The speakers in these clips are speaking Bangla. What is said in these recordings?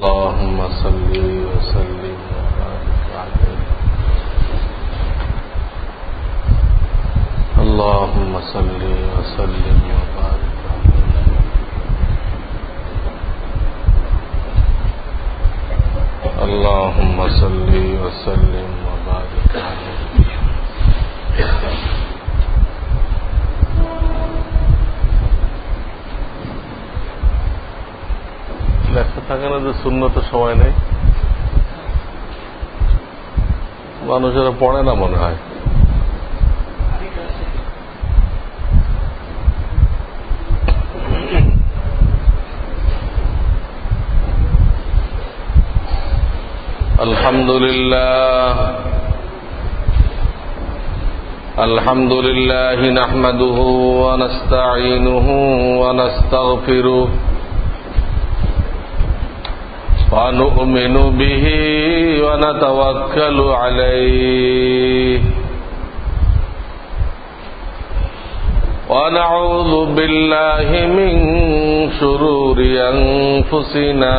اللهم صل وسلم وبارك عليه. اللهم صل وسلم وبارك عليه. اللهم صل وسلم وبارك عليه. লেখা থাকে না যে শূন্য তো সময় নেই মানুষেরা পড়ে না মনে হয় الحمد لله الحمد لله نحمده ونستعينه ونستغفره ونؤمن به ونتوكل عليه. ونعوذ بالله من شرور أنفسنا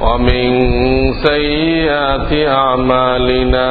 ومن سيئات أعمالنا.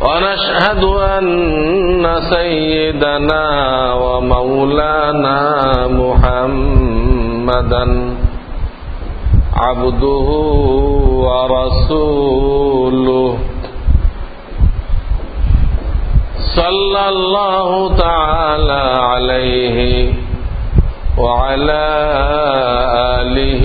ونشهد أن سيدنا ومولانا محمدا عبده ورسوله. صلى الله تعالى عليه وعلى آله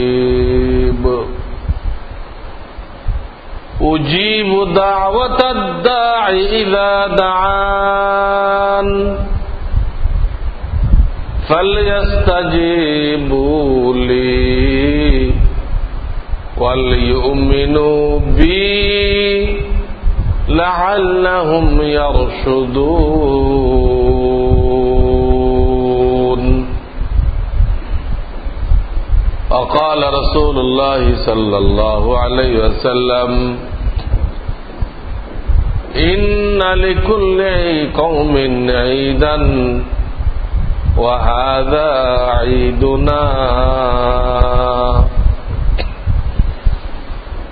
أجيب دعوة الداع إذا دعان. فليستجيبوا لي وليؤمنوا بي لعلهم يرشدون. وقال رسول الله صلى الله عليه وسلم إن لكل قوم عيدا وهذا عيدنا.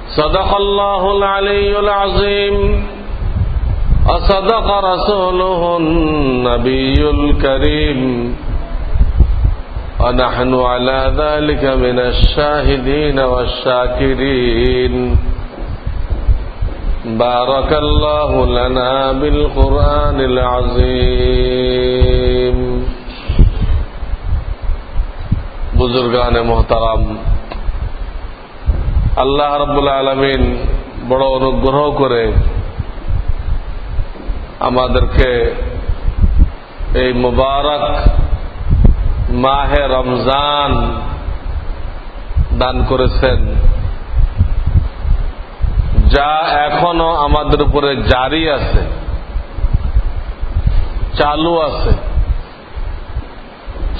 صدق الله العلي العظيم. وصدق رسوله النبي الكريم. ونحن على ذلك من الشاهدين والشاكرين. بارك الله لنا بالقرآن العظيم بزرگان محترم আল্লাহ রব্বুল আলমিন বড় অনুগ্রহ করে আমাদেরকে এই মুবারক মাহে রমজান দান করেছেন যা এখনও আমাদের উপরে জারি আছে, চালু আছে।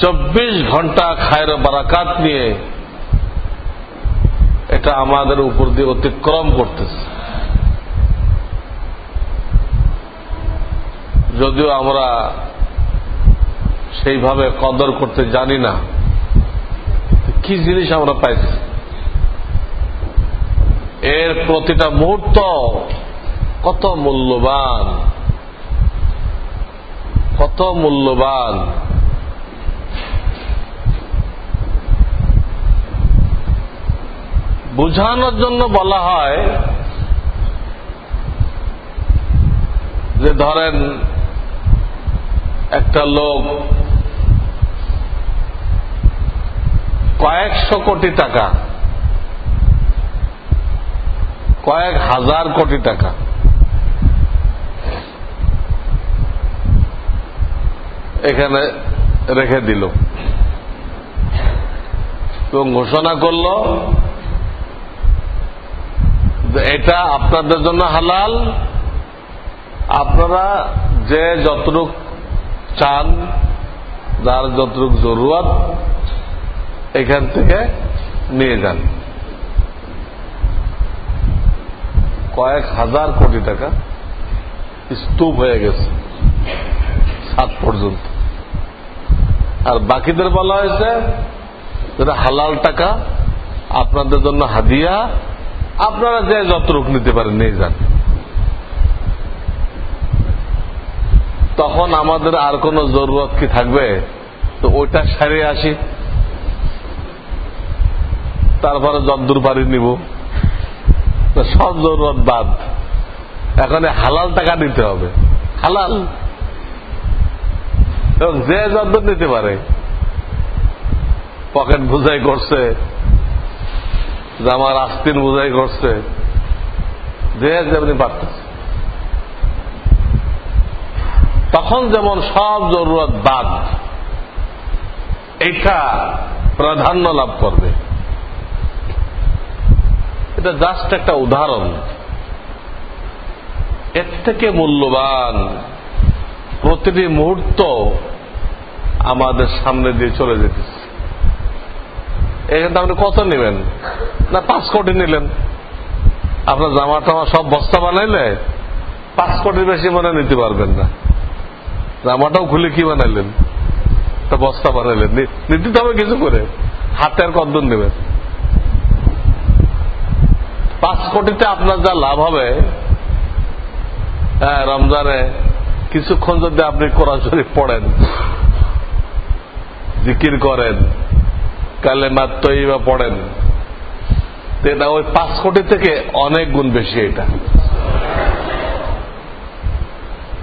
চব্বিশ ঘণ্টা খায়ের বারাকাত নিয়ে এটা আমাদের উপর দিয়ে অতিক্রম করতেছে। যদিও আমরা সেইভাবে কদর করতে জানি না, কি জিনিস আমরা পাইছি? এর প্রতিটা মুহূর্ত কত মূল্যবান কত মূল্যবান। বুঝানোর জন্য বলা হয় যে ধরেন একটা লোক কয়েকশো কোটি টাকা কয়েক হাজার কোটি টাকা। এখানে রেখে দিল। এবং ঘোষণা করল এটা আপনাদের জন্য হালাল। আপনারা যে যতটুক চান, যার যতটুক জরুরত, এখান থেকে নিয়ে যান। কয়েক হাজার কোটি টাকা স্তূপ হয়ে গেছে সাত পর্যন্ত। আর বাকিদের বলা হয়েছে যেটা হালাল টাকা, আপনাদের জন্য হাদিয়া, আপনারা যে যতটুক নিতে পারেন নিয়ে যান। তখন আমাদের আর কোন জরুরত কি থাকবে? তো ওইটা সারিয়ে আসি। তারপরে যদ্দুর পারি নিব। সব জরুরত বাদ। এখন হালাল টাকা নিতে হবে। হালাল। এবং যে যদ্দূর নিতে পারে। পকেট বুঝাই করছে, জামার আস্তিন বুঝাই করছে, যে যেমনি পারতেছে। তখন যেমন সব জরুরত বাদ এটা প্রাধান্য লাভ করবে। এটা জাস্ট একটা উদাহরণ। এর থেকে মূল্যবান প্রতিটি মুহূর্ত আমাদের সামনে দিয়ে চলে যেতেছে। এখানে আপনি কত নেবেন? না, পাঁচ কোটি নিলেন। আপনার জামা টামা সব বস্তা বানাইলে পাঁচ কোটির বেশি মনে নিতে পারবেন না। জামাটাও খুলে কি বানাইলেন? বস্তা বানাইলেন। নিতে হবে কিছু করে। হাতে আর কদ্দুর নেবেন। পাঁচ কোটিতে আপনার যা লাভ হবে হ্যাঁ রমজানে কিছুক্ষণ যদি আপনি কোরআন শরীফ পড়েন, জিকির করেন কালে মাত্রই বা পড়েন এটা ওই পাঁচ কোটি থেকে অনেক গুণ বেশি এটা।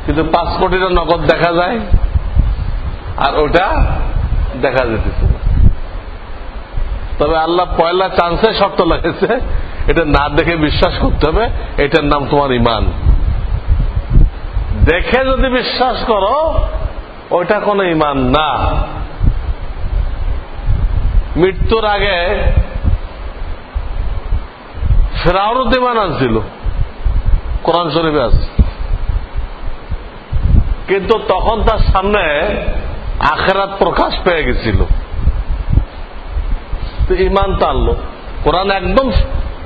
কিন্তু পাঁচ কোটিটা নগদ দেখা যায়, আর ওটা দেখা যেতেছে তবে আল্লাহ পয়লা চান্সে শর্ত লাগেছে এটা না দেখে বিশ্বাস করতে হবে, এটার নাম তোমার ইমান দেখে যদি বিশ্বাস করো, ওইটা কোনো ইমান না। মৃত্যুর আগে ফেরাউরত ইমান আনছিল, কোরআন শরীফে আছে। কিন্তু তখন তার সামনে আখেরাত প্রকাশ পেয়ে গেছিল। ইমান টানলো কোরআন একদম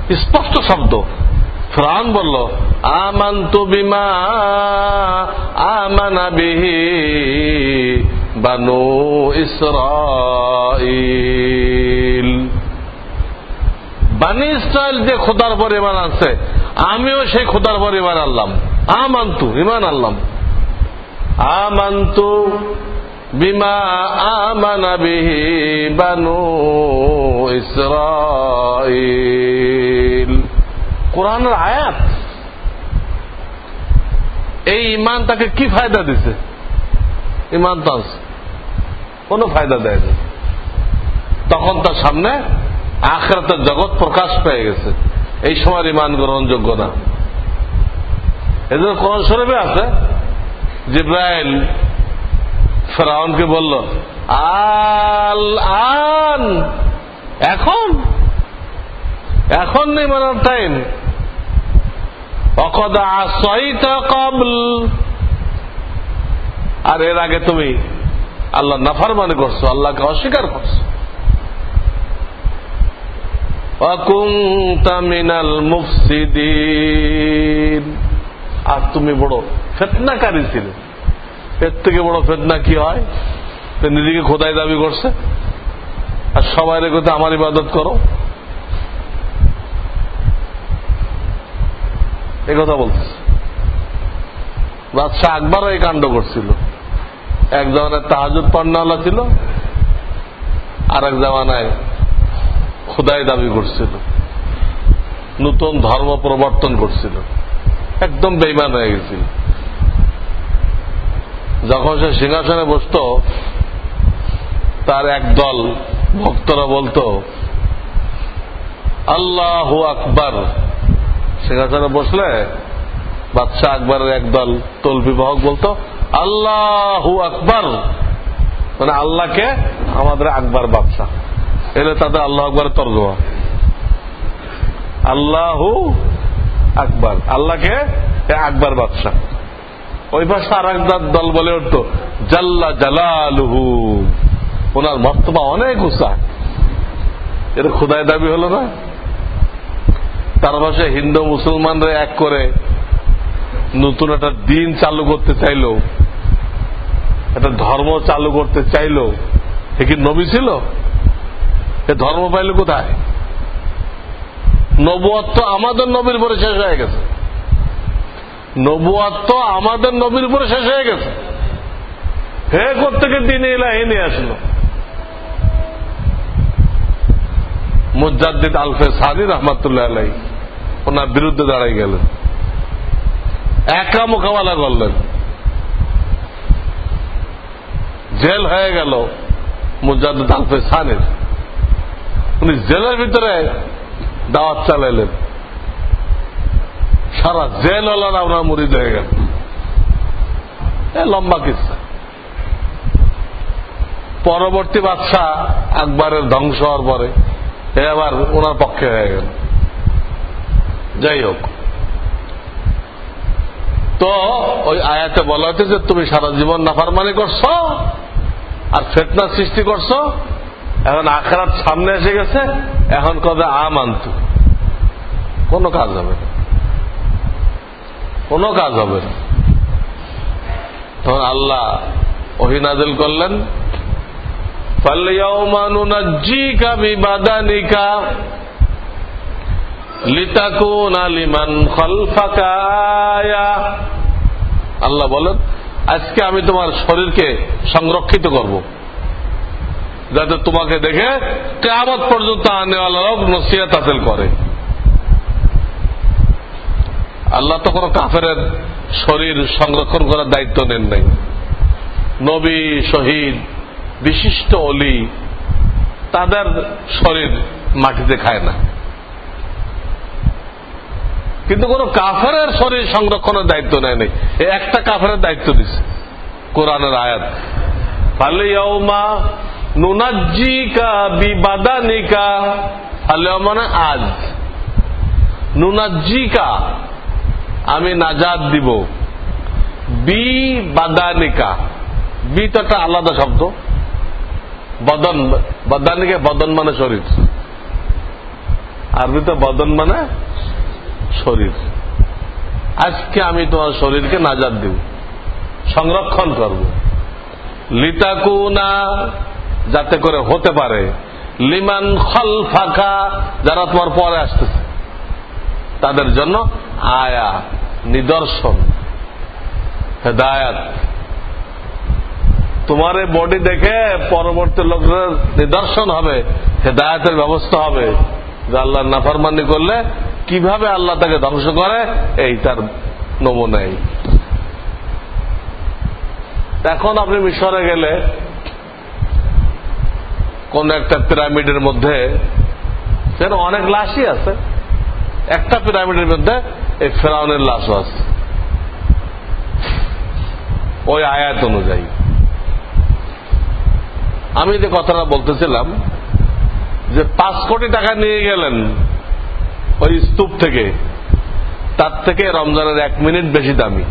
স্পষ্ট শব্দ। ফ্রান বলল, আমান্তু বিমা আমানা বিহি বানু ইসরাইল বানি ইসরায়েল যে খোদার পর ইমান আছে, আমিও সেই খোদার পর ইমান আনলাম। আমান্তু, ইমান আনলাম। আমান্তু বিমা আমানা বানু ইসরাইল কোরআনের আয়াত, এই ইমান তাকে কি ফায়দা দিছে? ইমান তো আছে কোনো ফায়দা দেয়নি। তখন তার সামনে আখরাতের জগৎ প্রকাশ পেয়ে গেছে। এই সময় ইমান গ্রহণযোগ্য না। এদের কোরআন শরীফে আছে, জিব্রাইল ফেরাউনকে বলল, আল আন, এখন? এখন নেই মানার টাইম অকদা কবল আর এর আগে তুমি আল্লাহ নাফার মানে করছ, আল্লাহকে অস্বীকার করছ। মিনাল মুফসিদিন। আর তুমি বড় ফেতনাকারী ছিলে। এর থেকে বড় ফেতনা কি হয়? নিজেকে খোদাই দাবি করছে। আর সবাই রেখে আমার ইবাদত করো। এ কথা বলতেছে। বাদশাহ আকবরও এই কাণ্ড করছিল। এক জমানায় তাহাজুদ পান্নাওয়ালা ছিল। আর এক জামানায় খোদাই দাবি করছিল। নতুন ধর্ম প্রবর্তন করছিল। একদম বেইমান হয়ে গেছিল। যখন সে সিংহাসনে বসত, তার এক দল ভক্তরা বলতো, আল্লাহ আকবর। সিংহাসনে বসলে বাদশাহ আকবরের একদল তলবি বাহক বলতো, আল্লাহ আকবর। মানে আল্লাহকে আমাদের আকবর বাদশাহ। এলে তাদের আল্লাহ আকবরের তর্জমা। আল্লাহু আকবর। আল্লাহকে আকবর বাদশাহ। ওই ভাষা আর দল বলে উঠত, জাল্লা জালালুহু। ওনার মর্তবা অনেক উঁচা। এটা খুদায় দাবি হলো না? তার ভাষায় হিন্দু মুসলমানরা এক করে নতুন একটা দিন চালু করতে চাইল, একটা ধর্ম চালু করতে চাইল। এ কি নবী ছিল? এ ধর্ম পাইল কোথায়? নবুয়াত্ম আমাদের নবীর পরে শেষ হয়ে গেছে। নবুয়াত্ম আমাদের নবীর উপরে শেষ হয়ে গেছে। হে কোথেকে দিন এলা হে নিয়ে আসলো? মুজাদ্দিদ আলফে সাদি রহমতুল্লাহ আলাই ওনার বিরুদ্ধে দাঁড়াই গেলেন। একা মোকাবেলা করলেন। জেল হয়ে গেল মুজাদ্দিদ আলফে সানির উনি জেলের ভিতরে দাওয়াত চালাইলেন। সারা জেল ওলার আমরা মরিদ হয়ে গেল লম্বা কিসা। পরবর্তী বাদশাহ আকবরের ধ্বংস হওয়ার পরে এ আবার ওনার পক্ষে হয়ে গেল। যাই হোক। তো ওই আয়াতে বলা হচ্ছে যে তুমি সারা জীবন নাফারমানি করছ আর ফেতনা সৃষ্টি করছ। এখন আখরাত সামনে এসে গেছে। এখন কবে আম আনতু? কোনো কাজ হবে না। কোনো কাজ হবে না। তখন আল্লাহ অহিনাজল করলেন আল্লাহ বলেন, আজকে আমি তোমার শরীরকে সংরক্ষিত করব। যাতে তোমাকে দেখে কেমত পর্যন্ত আনেওয়ালারাও নসিয়াত হাসিল করে। আল্লাহ তো কোনো কাফের শরীর সংরক্ষণ করার দায়িত্ব নেন নাই। নবী, শহীদ, বিশিষ্ট অলি, তাদের শরীর মাটিতে খায় না। কিন্তু কোন কাফের শরীর সংরক্ষণের দায়িত্ব নেয় নেই। একটা কাফের দায়িত্ব দিছে, কোরআনের আয়াত। ফালিয়াউমা নুনাজ্জিকা বিবাদানিকা। ফালিয়া মানে আজ। নুনাজ্জিকা আমি নাজাদ দিব। বি বাদানিকা। বি তো একটা আলাদা শব্দ। বদন, বদানিকা বদন মানে শরীর। আরবিতে বদন মানে শরীর। আজকে আমি তোমার শরীরকে নাজাদ দিব। সংরক্ষণ করব। লিতাকুনা, যাতে করে হতে পারে। লিমান খল ফাঁকা যারা তোমার পরে আসতেছে। তাদের জন্য আয়া। নিদর্শন, হেদায়াত। তোমার এই বডি দেখে পরবর্তী লোকদের নিদর্শন হবে, হেদায়াতের ব্যবস্থা হবে। যে আল্লাহ নাফারমানি করলে কীভাবে আল্লাহ তাকে ধ্বংস করে, এই তার নমুনাই। এখন আপনি মিশরে গেলে কোন একটা পিরামিডের মধ্যে সেখানে অনেক লাশই আছে, একটা পিরামিডের মধ্যে এই ফেরাউনের লাশও আছে। ওই আয়াত অনুযায়ী। আমি যে কথাটা বলতেছিলাম, যে পাঁচ কোটি টাকা নিয়ে গেলেন ওই স্তূপ থেকে, তার থেকে রমজানের এক মিনিট বেশি দামি।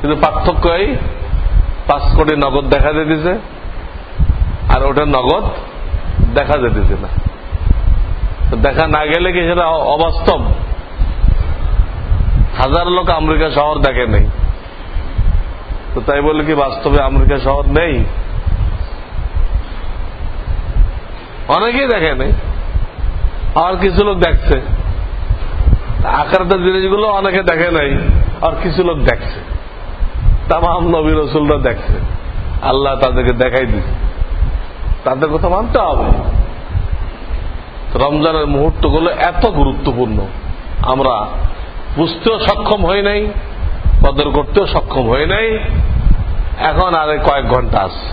কিন্তু পার্থক্য এই, পাঁচ কোটি নগদ দেখা যেতেছে, আর ওটা নগদ দেখা যেতেছে না। দেখা না গেলে কি সেটা অবাস্তব? হাজার লোক আমেরিকা শহর দেখে নেই। তো তাই বলে কি বাস্তবে আমেরিকা শহর নেই? অনেকেই দেখে নেই। আর কিছু লোক দেখছে। আকারতের জিনিসগুলো অনেকে দেখে নাই, আর কিছু লোক দেখছে। তাম নবী রসুলরা দেখছে। আল্লাহ তাদেরকে দেখাই দিচ্ছে তাদের কথা মানতে হবে। রমজানের মুহূর্তগুলো এত গুরুত্বপূর্ণ। আমরা বুঝতেও সক্ষম হয় নাই কদর করতেও সক্ষম হয় নাই, এখন আর কয়েক ঘণ্টা আছে।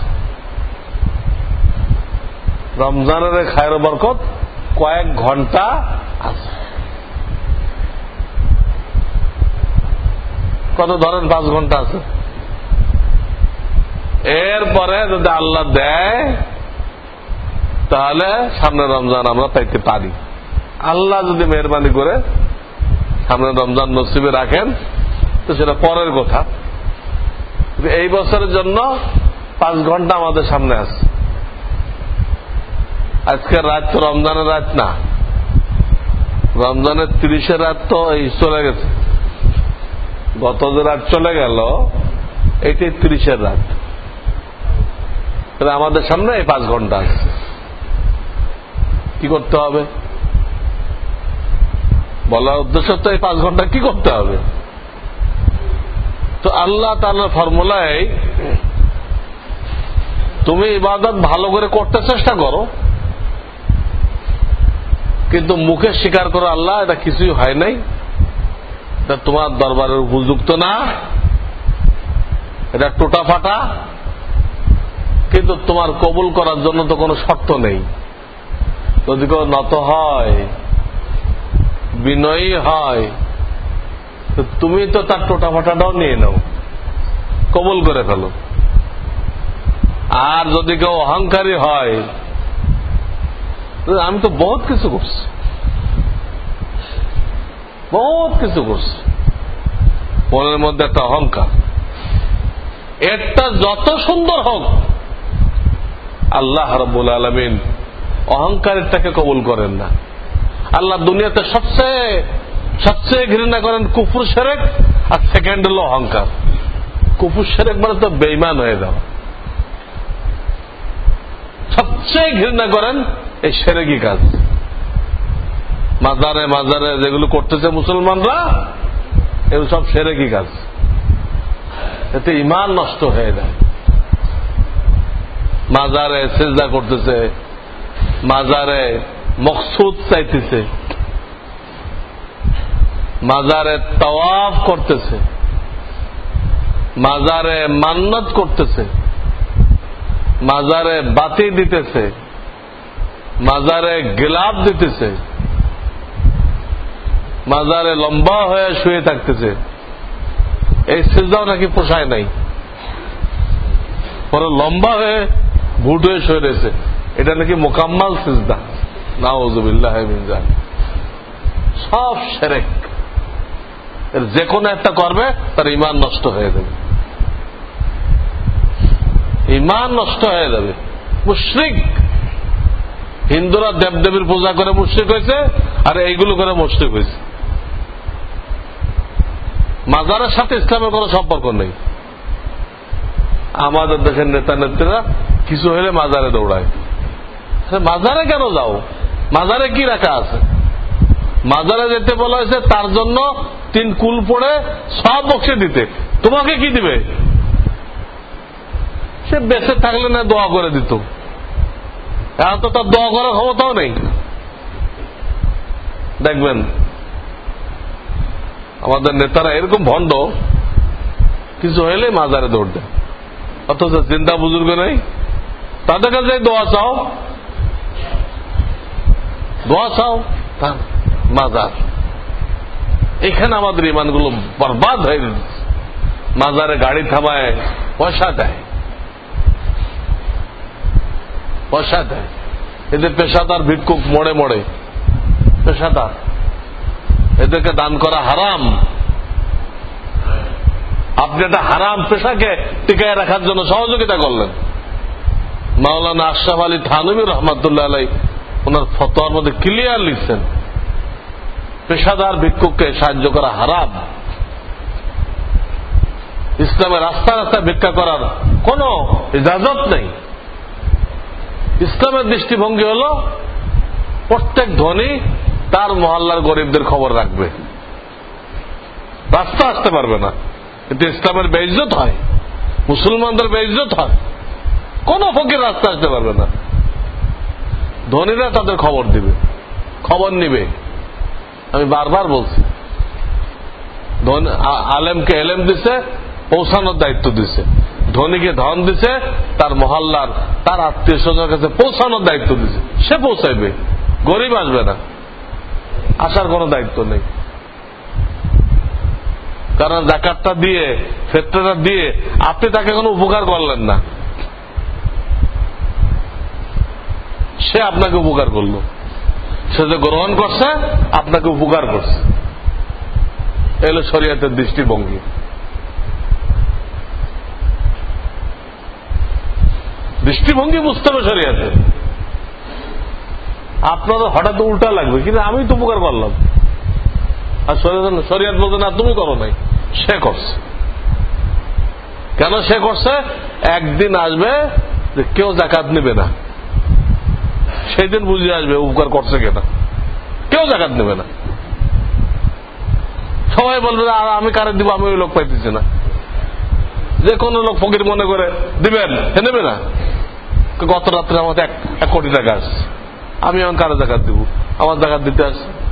রমজানের খায়ের বরকত কয়েক ঘণ্টা আছে। কত ধরেন পাঁচ ঘণ্টা আছে? এরপরে যদি আল্লাহ দেয়, তাহলে সামনে রমজান আমরা পাইতে পারি। আল্লাহ যদি মেহরবানি করে সামনে রমজান নসিবে রাখেন, তো সেটা পরের কথা। এই বছরের জন্য পাঁচ ঘণ্টা আমাদের সামনে আছে। আজকের রাত তো রমজানের রাত না। রমজানের তিরিশের রাত তো এই চলে গেছে। গত যে রাত চলে গেল এটি তিরিশের রাত। আমাদের সামনে এই পাঁচ ঘণ্টা আছে। কি করতে হবে? বলার উদ্দেশ্য তো এই পাঁচ ঘণ্টা কি করতে হবে? তো আল্লাহ তাল্লাহ ফর্মুলায় তুমি ইবাদত ভালো করে করতে চেষ্টা করো। কিন্তু মুখে স্বীকার করো, আল্লাহ, এটা কিছুই হয় নাই। এটা তোমার দরবারের উপযুক্ত না। এটা টোটা ফাটা কিন্তু তোমার কবুল করার জন্য তো কোনো শর্ত নেই। যদি কেউ নত হয় বিনয়ী হয়। তুমি তো তার টোটা ফাটাটাও নিয়ে নাও। কবুল করে ফেলো। আর যদি কেউ অহংকারী হয়, আমি তো বহুত কিছু করছি। বহুত কিছু করছি। মনের মধ্যে একটা অহংকার। এটা যত সুন্দর হোক, আল্লাহ রব্বুল আলমিন অহংকারেরটাকে কবুল করেন না। আল্লাহ দুনিয়াতে সবচেয়ে সবচেয়ে ঘৃণা করেন কুফুর সেরেক আর সেকেন্ড হল অহংকার। কুফুর সেরেক মানে তো বেইমান হয়ে যাওয়া। সবচেয়ে ঘৃণা করেন এই সেরেকি কাজ। মাজারে মাজারে যেগুলো করতেছে মুসলমানরা, এগুলো সব সেরেকি কাজ। এতে ইমান নষ্ট হয়ে যায়। মাজারে সেজদা করতেছে, মাজারে মকসুদ চাইতেছে। মাজারে তওয়াফ করতেছে। মাজারে মান্নত করতেছে। মাজারে বাতি দিতেছে। মাজারে গিলাপ দিতেছে। মাজারে লম্বা হয়ে শুয়ে থাকতেছে। এই সিজদাও নাকি পোষায় নাই। পরে লম্বা হয়ে ভুট হয়ে শুয়ে রয়েছে। এটা নাকি মোকাম্মাল সিজদা। সব সেরেক। এর যে কোনো একটা করবে, তার ইমান নষ্ট হয়ে যাবে। ইমান নষ্ট হয়ে যাবে। মুশ্রিক। হিন্দুরা দেবদেবীর পূজা করে মুশ্রিক হয়েছে, আর এইগুলো করে মুশ্রিক হয়েছে। মাজারের সাথে ইসলামের কোন সম্পর্ক নেই। আমাদের দেশের নেতা নেত্রীরা কিছু হলে মাজারে দৌড়ায়। মাজারে কেন যাও? মাজারে কি রাখা আছে? মাজারে যেতে বলা হয়েছে, তার জন্য তিন কুল পড়ে সব বক্সে দিতে। তোমাকে কি দিবে? সে বেঁচে থাকলে না দোয়া করে দিত। এখন তো তার দোয়া করার ক্ষমতাও নেই। দেখবেন, আমাদের নেতারা এরকম ভণ্ড, কিছু হইলে মাজারে দৌড় দেয়। অথচ চিন্তা বুজুর্গ নেই। তাদের কাছে দোয়া চাও দোয়া চাও? মাজার। এখানে আমাদের ইমানগুলো বরবাদ হয়ে মাজারে গাড়ি থামায় পয়সা দেয়। পয়সা দেয়। এদের পেশাদার ভিক্ষুক মোড়ে মোড়ে পেশাদার। এদেরকে দান করা হারাম। আপনি একটা হারাম পেশাকে টিকায় রাখার জন্য সহযোগিতা করলেন। মাওলানা আশরাফ আলী থানবী রহমতুল্লাহ আলাই ওনার ফতোয়ার মধ্যে ক্লিয়ার লিখছেন। পেশাদার ভিক্ষুককে সাহায্য করা হারাম। ইসলামের রাস্তা রাস্তায় ভিক্ষা করার কোন ইজাজত নেই। ইসলামের দৃষ্টিভঙ্গি হল, প্রত্যেক ধনী তার মহল্লার গরিবদের খবর রাখবে। রাস্তা আসতে পারবে না। কিন্তু ইসলামের বেইজত হয়। মুসলমানদের বেইজত হয়। কোন ফকির রাস্তা আসতে পারবে না। ধনীরা তাদের খবর দিবে। খবর নিবে। আমি বারবার বলছি। আলেমকে এলেম দিছে, পৌঁছানোর দায়িত্ব দিছে। ধনীকে ধন দিছে, তার মহল্লার, তার আত্মীয় স্বজনের কাছে পৌঁছানোর দায়িত্ব দিছে। সে পৌঁছাইবে। গরিব আসবে না। আসার কোন দায়িত্ব নেই। কারণ জাকাতটা দিয়ে ফেত্রটা দিয়ে আপনি তাকে কোনো উপকার করলেন না। সে আপনাকে উপকার করল। সে যে গ্রহণ করছে, আপনাকে উপকার করছে। এলো শরীয়তের দৃষ্টিভঙ্গি। দৃষ্টিভঙ্গি বুঝতে হবে শরীয়তে। আপনার হঠাৎ উল্টা লাগবে, কিন্তু আমি তো উপকার করলাম আর শরীয়ত বলতে না, তুমি করো নাই, সে করছে। কেন সে করছে? একদিন আসবে যে কেউ জাকাত নেবে না। সেই দিন বুঝে আসবে উপকার করছে কেনা। কেউ জাকাত নেবে না। সবাই বলবে, আর আমি কারে দিব? আমি ওই লোক পাইতেছি না। যে কোন লোক ফকির মনে করে, দিবেন? সে নেবে না। গত রাত্রে আমাদের এক কোটি টাকা আসছে। আমি এখন কারও জাকাত দিব? আমার জাকাত দিতে আসছে।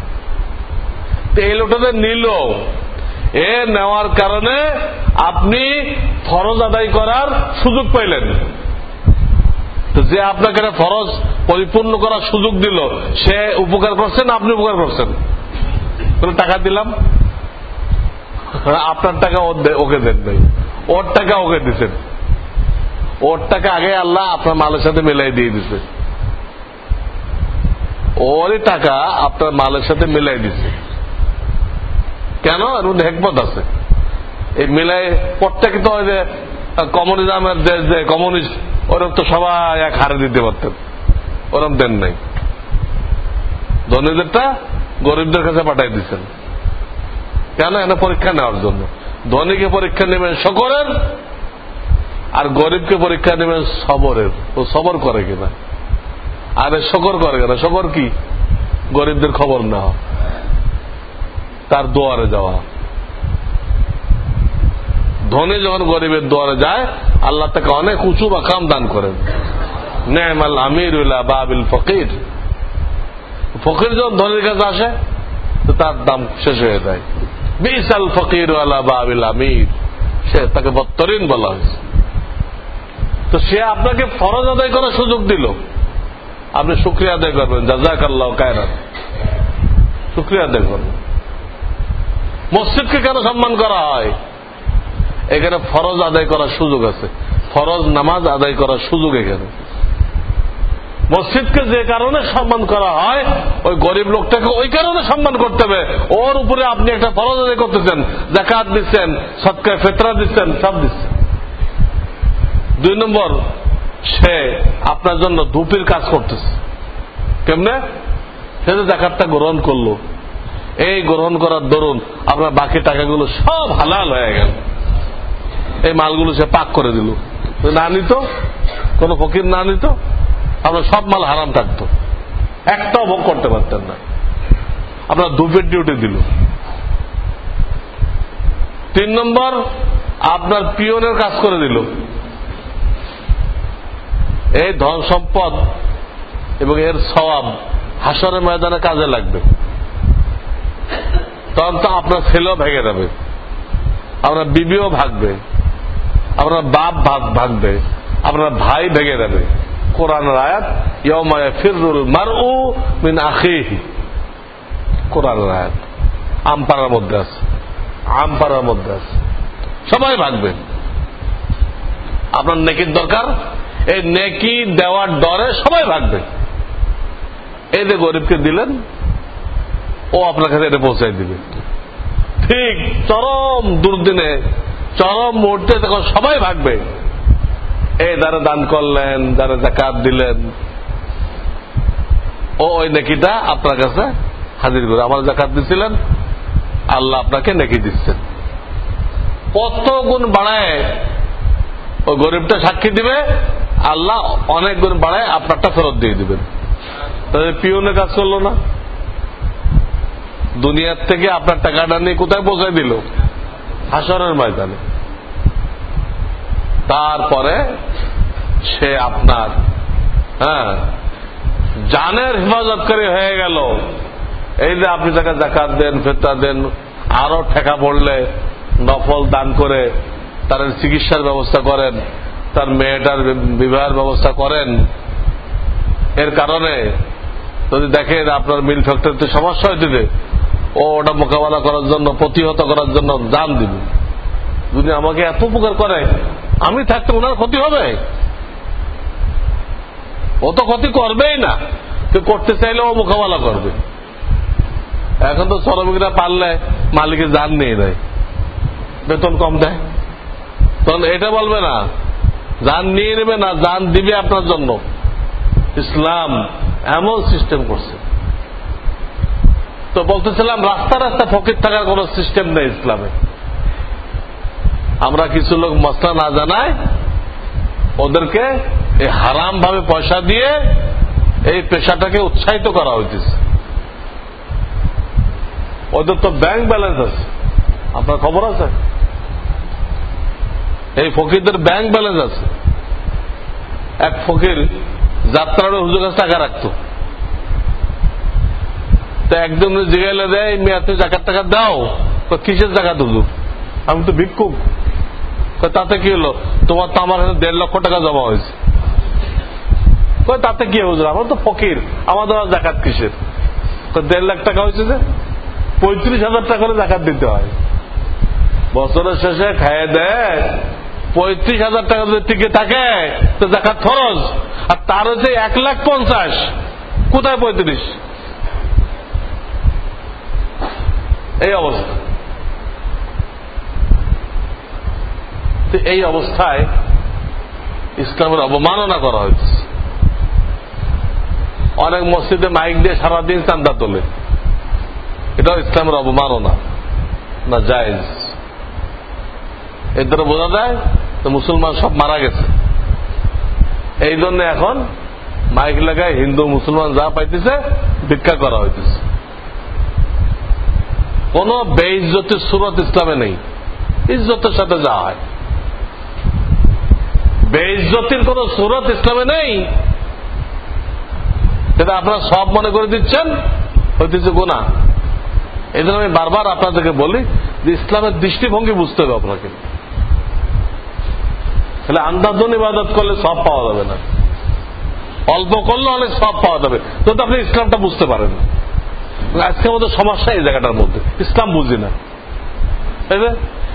এই লোকটাদের নিল এ নেওয়ার কারণে আপনি ফরজ আদায় করার সুযোগ পাইলেন। যে আপনাকে ফরজ, পরিপূর্ণ করার সুযোগ দিল, সে উপকার করছেন, আপনি উপকার করছেন। টাকা দিলাম। আপনার টাকা ওকে দেন নাই ওর টাকা ওকে দিচ্ছেন ওর টাকা আগে আল্লাহ আপনার মালের সাথে মিলাই দিয়ে দিছে। ওরই টাকা আপনার মালের সাথে মিলাই দিছে। কেন? এর হেকমত আছে। এই মিলাই, প্রত্যেকে তো ওই যে কমিউনিজমের দেশ যে, কমিউনিস্ট ওরম তো সবাই এক হারে দিতে পারতেন। ওরম দেন নাই। ধনীদেরটা গরিবদের কাছে পাঠাই দিচ্ছেন কেন? এনে পরীক্ষা নেওয়ার জন্য। ধনীকে পরীক্ষা নেবেন শকরের, আর গরিবকে পরীক্ষা নেবেন সবরের। ও সবর করে কিনা? আরে শকর করে কিনা? শকর কি? গরিবদের খবর নেওয়া। তার দোয়ারে যাওয়া। ধনী যখন গরিবের দোয়ারে যায়, আল্লাহ তাকে অনেক উঁচু বা কাম দান করেন। নেমাল আমির বাবিল ফকির। ফকির যখন ধনীর কাছে আসে, তো তার দাম শেষ হয়ে যায়। বিশাল ফকির আলা বাবিল আমির। সে তাকে বত্তরিন বলা হয়েছে। তো সে আপনাকে ফরজ আদায় করার সুযোগ দিল। আপনি শুক্রিয়া আদায় করবেন। জাজাক আল্লাহ কায়রাত শুক্রিয়া আদায় করবেন। মসজিদকে কেন সম্মান করা হয়? এখানে ফরজ আদায় করার সুযোগ আছে। ফরজ নামাজ আদায় করার সুযোগ এখানে। মসজিদকে যে কারণে সম্মান করা হয়, ওই গরিব লোকটাকে ওই কারণে সম্মান করতে হবে। ওর উপরে আপনি একটা ফরজ আদায় করতেছেন জাকাত দিচ্ছেন, সৎকার ফেতরা দিচ্ছেন, সব দিচ্ছেন। দুই নম্বর, সে আপনার জন্য ধূপের কাজ করতেছে। কেমনে? সে যে জাকাতটা গ্রহণ করল। এই গ্রহণ করার দরুন আপনার বাকি টাকাগুলো সব হালাল হয়ে গেল। এই মালগুলো সে পাক করে দিল। না নিত, কোন ফকির না নিত, আপনার সব মাল হারাম থাকতো। একটাও ভোগ করতে পারতেন না। আপনার ধূপের ডিউটি দিল। তিন নম্বর, আপনার পিয়নের কাজ করে দিল। এই ধন সম্পদ এবং এর সবাব হাসরের ময়দানে কাজে লাগবে। তখন তো আপনার ছেলেও ভেঙে যাবে। আপনার বিবিও ভাগবে। আপনার বাপ ভাগ ভাগবে, আপনার ভাই ভেঙে যাবে কোরআন রায়াত ইয়মায় ফিরুল মার উ মিন আখিহি। কোরআন রায়াত আমপাড়ার মধ্যে আছে আমপাড়ার মধ্যে আছে। সবাই ভাগবে। আপনার নেকির দরকার? এই নেকি দেওয়ার ডরে সবাই ভাগবে। এই যে গরিবকে দিলেন, ও আপনার কাছে এটা পৌঁছাই দিবে। ঠিক চরম দুর্দিনে চরম মুহূর্তে তখন সবাই ভাগবে। এই যারা দান করলেন, যারা জাকাত দিলেন, ও ওই নেকিটা আপনার কাছে হাজির করে। আমার জাকাত দিছিলেন, আল্লাহ আপনাকে নেকি দিচ্ছেন। কত গুণ বাড়ায়, ও গরিবটা সাক্ষী দিবে, আল্লাহ অনেক গুণ বাড়ায় আপনারটা ফেরত দিয়ে দিবেন। তাহলে পিওনে কাজ করল না। দুনিয়ার থেকে আপনার টাকাটা নিয়ে কোথায় পৌঁছায় দিল? হাসরের ময়দানে। তারপরে সে আপনার হ্যাঁ জানের হেফাজতকারী হয়ে গেল। এই যে আপনি তাকে জাকাত দেন ফেতা দেন, আরও ঠেকা পড়লে, নফল দান করে তার চিকিৎসার ব্যবস্থা করেন, তার মেয়েটার বিবাহের ব্যবস্থা করেন। এর কারণে যদি দেখেন আপনার মিল ফ্যাক্টরিতে সমস্যা হয়েছে ও ওটা মোকাবেলা করার জন্য, প্রতিহত করার জন্য দান দিবে। যদি আমাকে এত উপকার করে, আমি থাকতে ওনার ক্ষতি হবে? ও তো ক্ষতি করবেই না। কেউ করতে চাইলে ও মোকাবেলা করবে। এখন তো শ্রমিকরা পারলে মালিকের যান নিয়ে নেয়। বেতন কম দেয়। তখন এটা বলবে না যান নিয়ে নেবে না যান দিবে আপনার জন্য। ইসলাম এমন সিস্টেম করছে। তো বলতেছিলাম, রাস্তা রাস্তা ফকির থাকার কোন সিস্টেম নেই ইসলামে। আমরা কিছু লোক মশলা না জানায়, ওদেরকে এই হারাম ভাবে পয়সা দিয়ে এই পেশাটাকে উৎসাহিত করা হইতেছে। ওদের তো ব্যাংক ব্যালেন্স আছে। আপনার খবর আছে? এই ফকিরদের ব্যাংক ব্যালেন্স আছে। এক ফকির যাত্রার হুজুর কাছে টাকা রাখতো। তো একজন জিগাইলে দেয় মেয়া, তুমি জাকাত টাকা দাও। কিসের জাকাত হুজুর আমি তো ভিক্ষুক। তাতে কি হলো? তোমার তো আমার দেড় লক্ষ টাকা জমা হয়েছে। তাতে কি হুজুর? আমার তো ফকির। আমাদের জাকাত কিসের? দেড় লাখ টাকা হয়েছে যে, পঁয়ত্রিশ হাজার টাকা করে জাকাত দিতে হয়। বছরের শেষে খাইয়ে দেয়, পঁয়ত্রিশ হাজার টাকা যদি টিকে থাকে, তো জাকাত খরচ আর তার হচ্ছে এক লাখ পঞ্চাশ। কোথায় পঁয়ত্রিশ? এই অবস্থা। এই অবস্থায় ইসলামের অবমাননা করা হয়েছে। অনেক মসজিদে মাইক দিয়ে সারাদিন চান্দা তোলে। এটাও ইসলামের অবমাননা, না জায়েজ। এর দ্বারা বোঝা যায় তো মুসলমান সব মারা গেছে। এই জন্য এখন মাইক লাগায় হিন্দু মুসলমান যা পাইতেছে ভিক্ষা করা হইতেছে। কোন বেইজ্জতির সুরত ইসলামে নেই। ইজ্জতের সাথে যা হয়। বেইজ্জতির কোন সুরত ইসলামে নেই। সেটা আপনারা সব মনে করে দিচ্ছেন হইতেছে গোনা এই জন্য আমি বারবার আপনাদেরকে বলি যে ইসলামের দৃষ্টিভঙ্গি বুঝতে হবে আপনাকে। তাহলে আন্দাজন ইবাদত করলে সব পাওয়া যাবে না। অল্প করলে অনেক সব পাওয়া যাবে। তো আপনি ইসলামটা বুঝতে পারেন। আজকে আমাদের সমস্যা এই জায়গাটার মধ্যে। ইসলাম বুঝি না।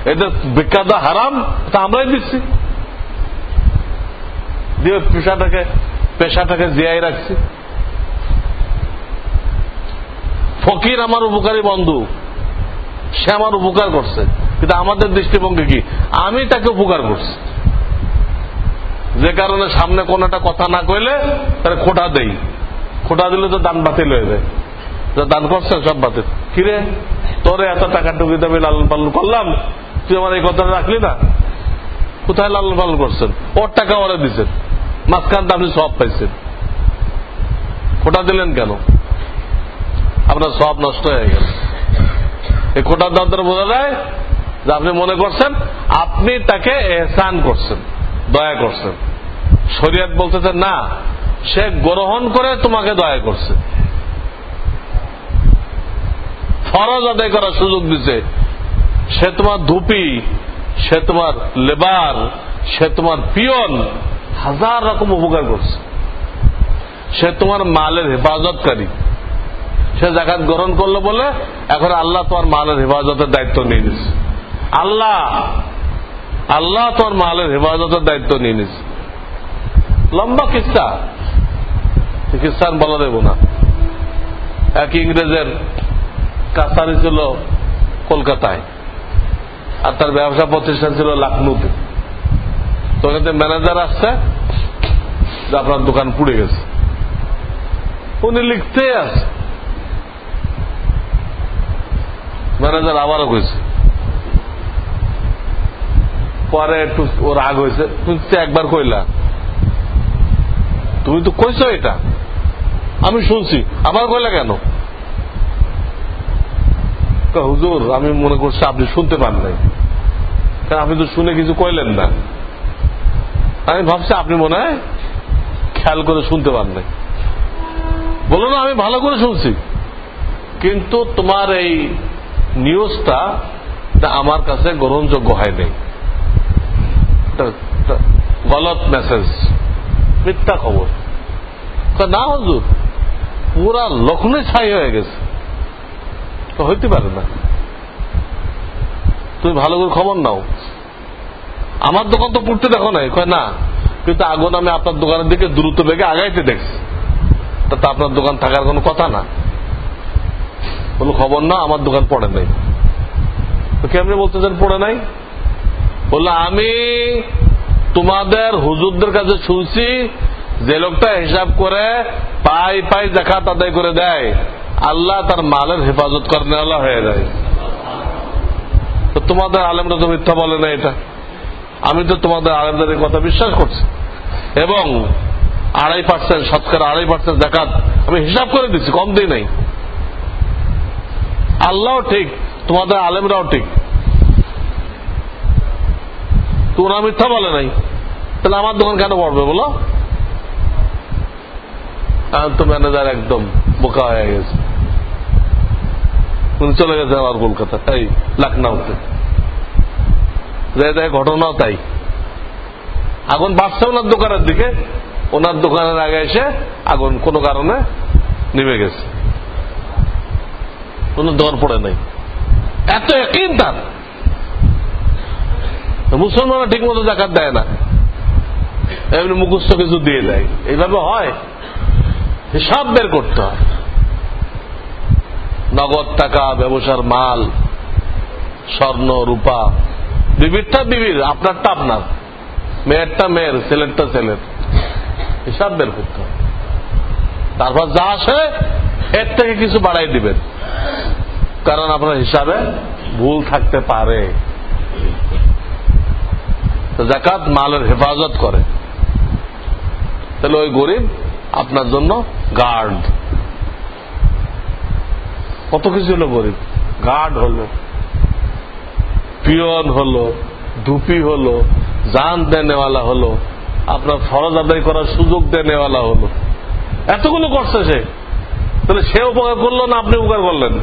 এদের বিখ্যাত হারাম তা আমরাই দিচ্ছি। দিয়ে পেশাটাকে পেশাটাকে জিয়াই রাখছি। ফকির আমার উপকারী বন্ধু। সে আমার উপকার করছে। কিন্তু আমাদের দৃষ্টিভঙ্গি কি? আমি তাকে উপকার করছি। যে কারণে সামনে কোন একটা কথা না কইলে তাহলে খোটা দেই। খোটা দিলে তো দান বাতিল হয়ে যায়। দান করছেন সব বাতিল। কিরে? তোরে এত টাকা টুকি আমি লালন পালন করলাম, তুই আমার এই কথাটা রাখলি না? কোথায় লালন পালন করছেন? ওর টাকা ওরা দিচ্ছেন মাঝখানটা আপনি সব পাইছেন। খোটা দিলেন কেন? আপনার সব নষ্ট হয়ে গেল। এই খোটার দাম বোঝা যায় যে আপনি মনে করছেন, আপনি তাকে এহসান করছেন, দয়া করছেন। শরিয়াত বলতেছে, না, সে গ্রহণ করে তোমাকে দয়া করছে। ফরজ আদায় করার সুযোগ দিছে। সে তোমার ধুপি, সে তোমার লেবার, সে তোমার পিয়ন হাজার রকম উপকার করছে। সে তোমার মালের হেফাজতকারী। সে জাকাত গ্রহণ করল বলে এখন আল্লাহ তোমার মালের হেফাজতের দায়িত্ব নিয়ে নিছে। আল্লাহ আল্লাহ তোর মালের হেফাজতের দায়িত্ব নিয়ে নিচ্ছে লম্বা কিস্তা। কিস্তান বলা দেব না। এক ইংরেজের কাছারি ছিল কলকাতায়। আর তার ব্যবসা প্রতিষ্ঠান ছিল লাখনৌতে। তো ওখানে ম্যানেজার আসছে, যে আপনার দোকান পুড়ে গেছে। উনি লিখতে আছে। ম্যানেজার আবারও কইছে। পরে একটু ও রাগ হয়েছে। তুমি একবার কইলা। তুমি তো কইছো এটা। আমি শুনছি। আবার কইলা কেন? হুজুর, আমি মনে করছি আপনি শুনতে পান নাই। কারণ আপনি তো শুনে কিছু কইলেন না। আমি ভাবছি আপনি মনে হয় খেয়াল করে শুনতে পান নাই। বলো না, আমি ভালো করে শুনছি। কিন্তু তোমার এই নিউজটা আমার কাছে গ্রহণযোগ্য হয় নাই। গলত মেসেজ, মিথ্যা খবর। না, হজুর, পুরা লক্ষণে ছাই হয়ে গেছে। তো হইতে পারে না। তুমি ভালো করে খবর নাও। আমার দোকান তো পুড়তে দেখো নাই, কয় না, কিন্তু আগুন আমি আপনার দোকানের দিকে দ্রুত বেগে আগাইতে দেখছি। তা তো আপনার দোকান থাকার কোনো কথা না। কোনো খবর না, আমার দোকান পড়ে নাই। তো কেমনি বলতেছেন পড়ে নাই? বলল, আমি তোমাদের হুজুরদের কাছে শুনছি, যে লোকটা হিসাব করে পাই পাই দেখা আদায় করে দেয়। আল্লাহ তার মালের হেফাজত করেন, আল্লাহ হয়ে যায়। তো তোমাদের আলেমরা তো মিথ্যা বলে না এটা। আমি তো তোমাদের আলেমদের কথা বিশ্বাস করছি। এবং আড়াই পার্সেন্ট শতকরা আড়াই পার্সেন্ট দেখাত আমি হিসাব করে দিচ্ছি, কম দিই নাই। আল্লাহ ঠিক, তোমাদের আলেমরাও ঠিক। তোমরা মিথ্যা বলে নাই। তাহলে আমার দোকান কেন পড়বে বলো? তো ম্যানেজার একদম বোকা হয়ে গেছে। উনি চলে গেছে আবার কলকাতা। তাই লখনৌতে দেয় ঘটনাও তাই। আগুন বাড়ছে ওনার দোকানের দিকে। ওনার দোকানের আগে এসে আগুন কোনো কারণে নেমে গেছে। কোন দর পড়ে নাই। এত একই তার মুসলমানরা ঠিক মতো জাকাত দেয় না। এমনি মুখস্থ কিছু দিয়ে দেয়। এইভাবে হয়। হিসাব বের করতে হয়। নগদ টাকা, ব্যবসার মাল, স্বর্ণ, রূপা বিবিরটা বিবির আপনারটা আপনার। মেয়েরটা মেয়ের, ছেলেরটা ছেলের। হিসাব বের করতে হবে। তারপর যা আসে, এর থেকে কিছু বাড়াই দিবেন। কারণ আপনার হিসাবে ভুল থাকতে পারে। জাকাত মালের হেফাজত করে। তাহলে ওই গরিব আপনার জন্য গার্ড কত কিছু হলো গরিব। গার্ড হলো পিয়ন হলো, ধুপি হলো, জান দেনেওয়ালা হলো, আপনার ফরজ আদায় করার সুযোগ দেনেওয়ালা হলো। এতগুলো করছে সে। তাহলে সে উপকার করল না আপনি উপকার করলেন?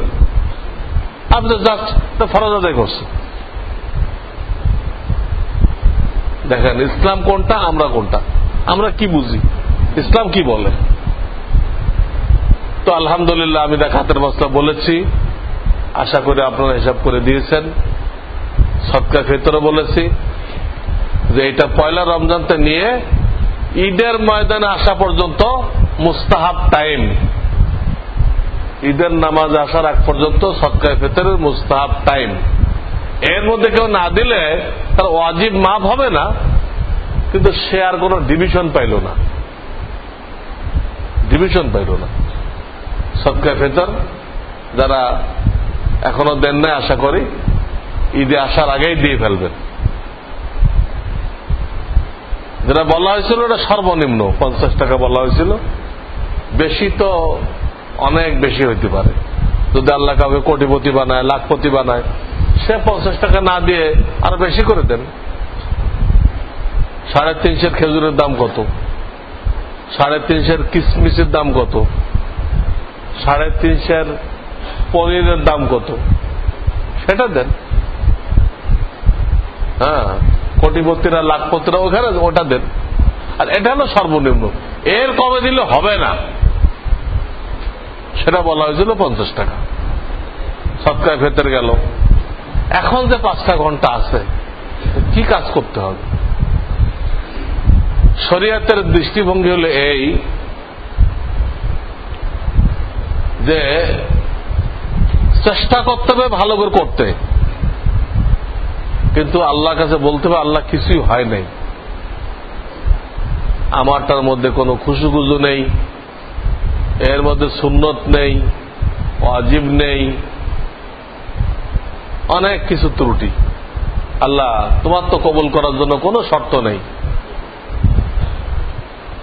আপনি জাস্ট ফরজ আদায় করছে দেখেন, ইসলাম কোনটা, আমরা কোনটা? আমরা কি বুঝি? ইসলাম কি বলে? তো আলহামদুলিল্লাহ, আমি দেখাতের মশলা বলেছি। আশা করে আপনারা হিসাব করে দিয়েছেন। সৎকা ক্ষেত্রে বলেছি যে এটা পয়লা রমজানতে নিয়ে ঈদের ময়দানে আসা পর্যন্ত মুস্তাহাব টাইম ঈদের নামাজ আসার আগ পর্যন্ত সৎকার ফেতরের মুস্তাহাব টাইম এর মধ্যে কেউ না দিলে তার ওয়াজিব মাপ হবে না, কিন্তু সে আর কোন ডিভিশন পাইল না। ডিভিশন পাইল না। সৎকায় ফেতর যারা এখনও দেন নাই আশা করি, ঈদে আসার আগেই দিয়ে ফেলবেন। যেটা বলা হয়েছিল, ওটা সর্বনিম্ন, পঞ্চাশ টাকা বলা হয়েছিল। বেশি তো অনেক বেশি হইতে পারে। যদি আল্লাহ কাউকে কোটিপতি বানায়, লাখপতি বানায়, সে পঞ্চাশ টাকা না দিয়ে আরও বেশি করে দেন। সাড়ে তিনশের খেজুরের দাম কত? সাড়ে তিনশের কিসমিসের দাম কত? সাড়ে তিনশের পনিরের দাম কত? সেটা দেন। হ্যাঁ কোটিপতিরা, লাখপতিরা ওখানে ওটা দেন। আর এটা হলো সর্বনিম্ন। এর কমে দিলে হবে না। সেটা বলা হয়েছিল পঞ্চাশ টাকা। সৎকায় ভেতরে গেল। এখন যে পাঁচটা ঘণ্টা আছে, কি কাজ করতে হবে? শরিয়াতের দৃষ্টিভঙ্গি হলো এই যে চেষ্টা করতে হবে ভালো করে করতে। কিন্তু আল্লাহ কাছে বলতে হবে, আল্লাহ কিছুই হয় নাই। আমারটার মধ্যে কোনো খুশুগুজু নেই, এর মধ্যে সুন্নত নেই অজীব নেই, অনেক কিছু ত্রুটি। আল্লাহ, তোমার তো কবল করার জন্য কোনো শর্ত নেই।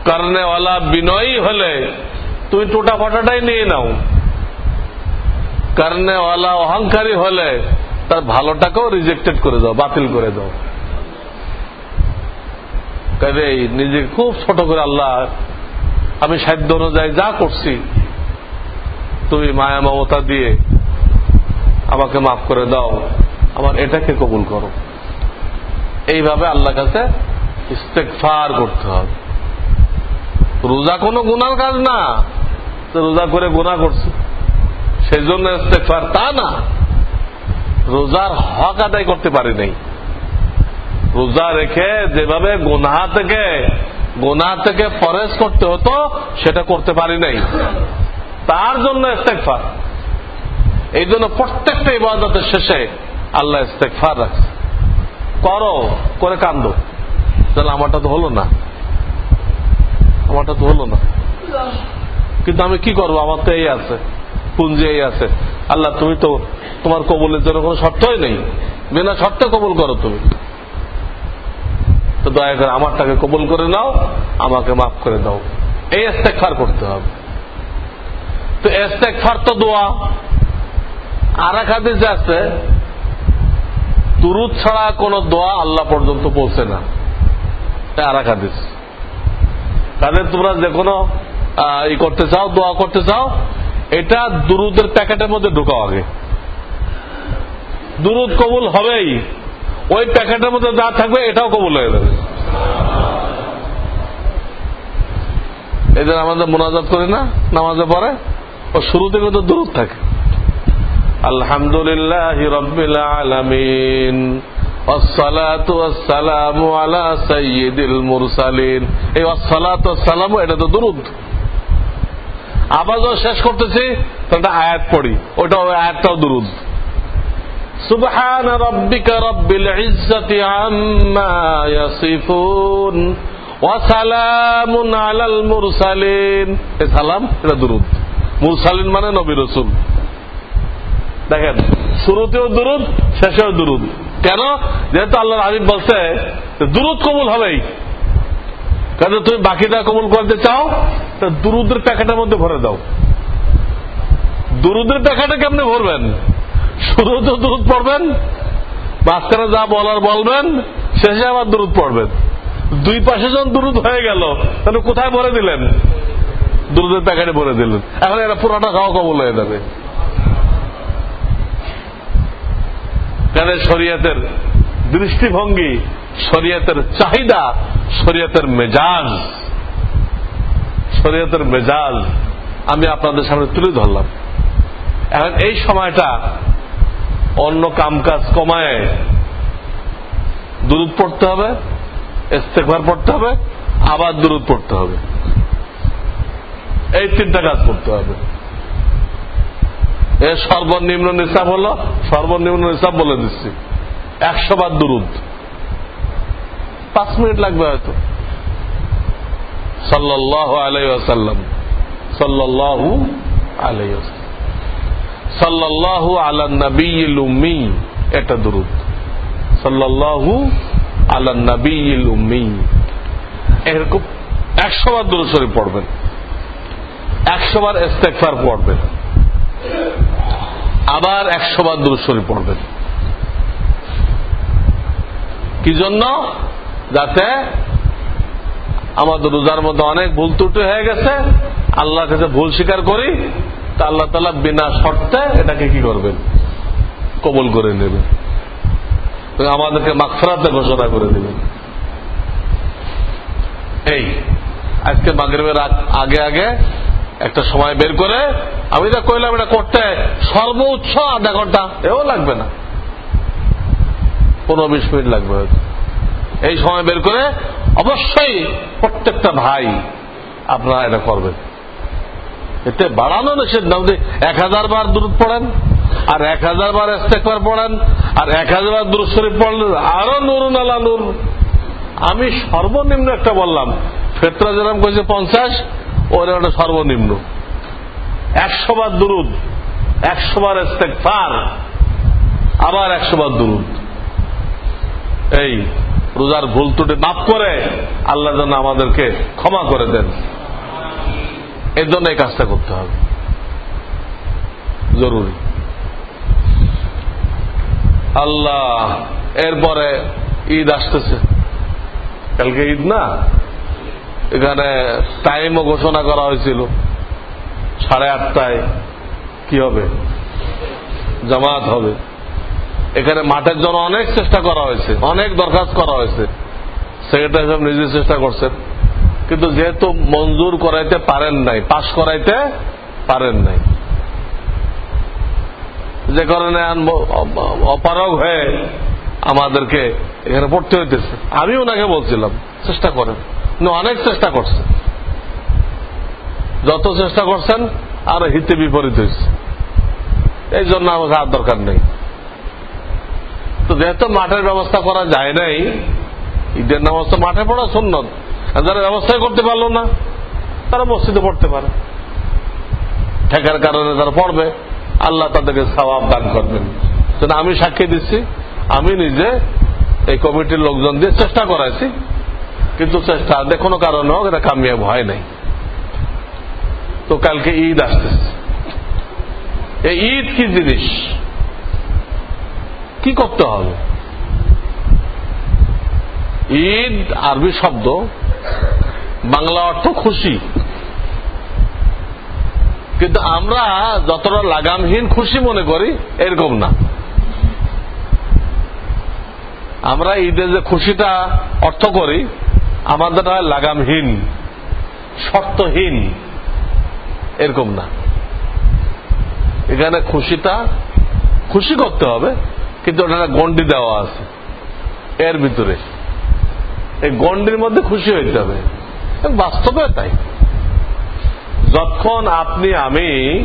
কারণেওয়ালা বিনয়ী হলে তুমি টোটা ফটাটাই নিয়ে নাও। কারণেওয়ালা অহংকারী হলে তার ভালোটাকেও রিজেক্টেড করে দাও, বাতিল করে দাও। কাজেই নিজেকে খুব ছোট করে আল্লাহ, আমি সাধ্য অনুযায়ী যা করছি, তুমি মায়া মমতা দিয়ে আমাকে মাফ করে দাও, আমার এটাকে কবুল করো। এইভাবে আল্লাহ কাছে ইস্তেকফার করতে হবে। রোজা কোনো গুনার কাজ না রোজা করে গুণা করছে। সেই জন্য ইস্তেকফার তা না রোজার হক আদায় করতে পারি নাই। রোজা রেখে যেভাবে গোনা থেকে গোনা থেকে ফরেজ করতে হতো, সেটা করতে পারি নাই। তার জন্য ইস্তেকফার এই জন্য প্রত্যেকটা ইবাদতের শেষে আল্লাহ ইস্তেকফার রাখছে। করো, করে কান্দ। তাহলে আমারটা তো হলো না। আমারটা তো হলো না। কিন্তু আমি কি করব? আমার তো এই আছে। পুঞ্জি এই আছে। আল্লাহ, তুমি তো তোমার কবলের জন্য কোনো শর্তই নেই। বিনা শর্তে কবুল করো তুমি। তো দয়া করে আমারটাকে কবুল করে নাও, আমাকে মাফ করে দাও। এই ইস্তেকফার করতে হবে। তো ইস্তেকফার তো দোয়া। আর এক হাদিসে আছে তুরুদ ছাড়া কোন দোয়া আল্লাহ পর্যন্ত পৌঁছে না। আর এক হাদিস। তাদের তোমরা যে কোনো ই করতে চাও, দোয়া করতে চাও এটা দুরুদের প্যাকেটের মধ্যে ঢুকাও আগে। দুরুদ কবুল হবেই। ওই প্যাকেটের মধ্যে যা থাকবে এটাও কবুল হয়ে যাবে। এদের আমাদের মোনাজাত করি না, নামাজে পড়ে, ও শুরু থেকে তো দূর থাকে। আলহামদুলিল্লাহ রব্বিল আলামিন আসসালাতু আসসালামু আলা সাইয়্যিদিল মুরসালিন। এই আসসালাতু আসসালামু এটা তো দুরুদ। আবার যখন শেষ করতেছি একটা আয়াত পড়ি ওটা ওই আয়াতটাও দুরুদ سبحان ربك رب العزة عما يصفون وسلام على المرسلين এই সালাম এটা দুরুদ মুরসালিন মানে নবী রসুল দেখেন শুরুতেও দুরুদ শেষেও দুরুদ কেন যেহেতু আল্লাহ হাবিব বলছে দুরুদ কবুল হবেই কাজে তুমি বাকিটা কবুল করতে চাও? তা দুরুদের প্যাকেটের মধ্যে ভরে দাও। দুরুদের প্যাকেটে কেমনে ভরবেন? শুরুতেও দুরুদ পড়বেন? মাঝখানে যা বলার বলবেন, শেষে আবার দুরুদ পড়বেন। দুই পাশে যখন দুরুদ হয়ে গেল, তাহলে কোথায় ভরে দিলেন? দুরুদের প্যাকেটে ভরে দিলেন। এখন এরা পুরাটা খাওয়া কবল হয়ে যাবে। কেন শরীয়তের দৃষ্টিভঙ্গি, শরীয়তের চাহিদা শরীয়তের মেজাজ শরীয়তের মেজাজ আমি আপনাদের সামনে তুলে ধরলাম। এখন এই সময়টা অন্য কাম কাজ কমায় দূরত পড়তে হবে ইস্তেকবার পড়তে হবে, আবার দূরত পড়তে হবে। এই তিনটা কাজ করতে হবে। এর সর্বনিম্ন নিসাব হল, সর্বনিম্ন নিসাব বলে দিচ্ছি। একশো বার দুরুদ। পাঁচ মিনিট লাগবে হয়তো। সাল্লাহ আলাই আসাল্লাম আলাই এটা দুরুদ। উম্মি। এরকম একশো বার দুরুদ শরীফ পড়বেন। একশো বার ইস্তেকফার পড়বেন। আবার একশো বার দুরুদ শরীফ পড়বেন। কি জন্য? যাতে আমাদের রোজার মধ্যে অনেক ভুল ত্রুটি হয়ে গেছে, আল্লাহর কাছে ভুল স্বীকার করি, তা আল্লাহ তালা বিনা শর্তে এটাকে কি করবেন? কবল করে নেবেন। আমাদেরকে মাকফরাতে ঘোষণা করে দেবেন। এই, আজকে মাগরীবের আগে আগে একটা সময় বের করে আমি যা কইলাম এটা করতে সর্বোচ্চ আধা ঘণ্টা, এও লাগবে না। পনেরো বিশ মিনিট লাগবে হয়তো। এই সময় বের করে অবশ্যই প্রত্যেকটা ভাই আপনারা এটা করবেন। এতে বাড়ানো নিষেধ না। এক হাজার বার দূর পড়েন, আর এক হাজার বার ইস্তেকবার পড়েন, আর এক হাজার বার দূর শরীফ পড়লেন, আরও নুরুন আলা নূর। আমি সর্বনিম্ন একটা বললাম, ফেতরা যেরকম করেছে পঞ্চাশ ওর একটা সর্বনিম্ন। একশো বার দুরুদ, একশো বার ফার আবার একশো বার দুরুদ। এই রোজার ভুল ত্রুটি মাফ করে, আল্লাহ যেন আমাদেরকে ক্ষমা করে দেন। এর জন্য এই কাজটা করতে হবে। জরুরি। আল্লাহ, এরপরে ঈদ আসতেছে। কালকে ঈদ না? এখানে টাইমও ঘোষণা করা হয়েছিল। সাড়ে আটটায়। কি হবে? জামাত হবে। এখানে মাঠের জন্য অনেক চেষ্টা করা হয়েছে, অনেক দরখাস্ত করা হয়েছে। সেক্রেটারি সাহেব নিজে চেষ্টা করছেন। কিন্তু যেহেতু মঞ্জুর করাইতে পারেন নাই, পাশ করাইতে পারেন নাই। যে কারণে অপারগ হয়ে আমাদেরকে এখানে পড়তে হইতেছে। আমি ওনাকে বলছিলাম, চেষ্টা করেন। অনেক চেষ্টা করছে যত চেষ্টা করছেন, আর হিতে বিপরীত হয়েছে এই জন্য আমাকে আর দরকার নেই। তো যেহেতু মাঠের ব্যবস্থা করা যায় নাই, ঈদের নামাজ তো মাঠে পড়া সুন্নত। যারা ব্যবস্থাই করতে পারল না, তারা মসজিদে পড়তে পারে। ঠেকার কারণে তারা পড়বে, আল্লাহ তাদেরকে সবাব দান করবেন। আমি সাক্ষী দিচ্ছি, আমি নিজে এই কমিটির লোকজন দিয়ে চেষ্টা করাইছি, কিন্তু চেষ্টা যে কোনো কারণে হোক, এটা কামিয়াব হয় নাই। তো কালকে ঈদ আসতেছে। এই ঈদ কি জিনিস? কি করতে হবে? ঈদ, আরবি শব্দ, বাংলা অর্থ খুশি। কিন্তু আমরা যতটা লাগামহীন খুশি মনে করি, এরকম না। আমরা ঈদের যে খুশিটা অর্থ করি আমাদের হয় লাগামহীন, শর্তহীন, এরকম না। এখানে খুশিটা খুশি করতে হবে। কিন্তু ওটা গন্ডি দেওয়া আছে। এর ভিতরে। এই গন্ডির মধ্যে খুশি হইতে হবে। বাস্তবে তাই। যখন আপনি, আমি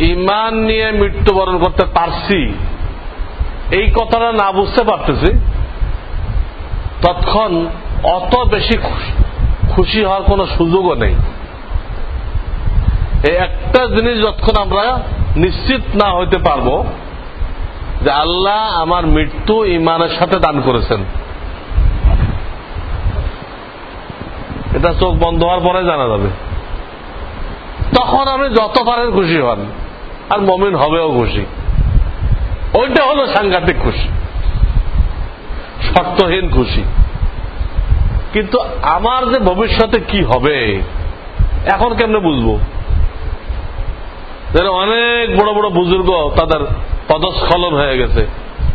ইমান নিয়ে মৃত্যুবরণ করতে পারছি, এই কথাটা না বুঝতে পারতেছি তৎক্ষণ অত বেশি খুশি হওয়ার কোন সুযোগও নেই। এই একটা জিনিস যতক্ষণ আমরা নিশ্চিত না হইতে পারব যে আল্লাহ আমার মৃত্যু ইমানের সাথে দান করেছেন। এটা চোখ বন্ধ হওয়ার পরে জানা যাবে। তখন আপনি যত পারেন খুশি হন, আর মমিন হবেও খুশি। ওইটা হলো সাংঘাতিক খুশি। শর্তহীন খুশি। কিন্তু আমার যে ভবিষ্যতে কি হবে, এখন কেমনে বুঝব? অনেক বড় বড় বুজুর্গ তাদের পদস্খলন হয়ে গেছে।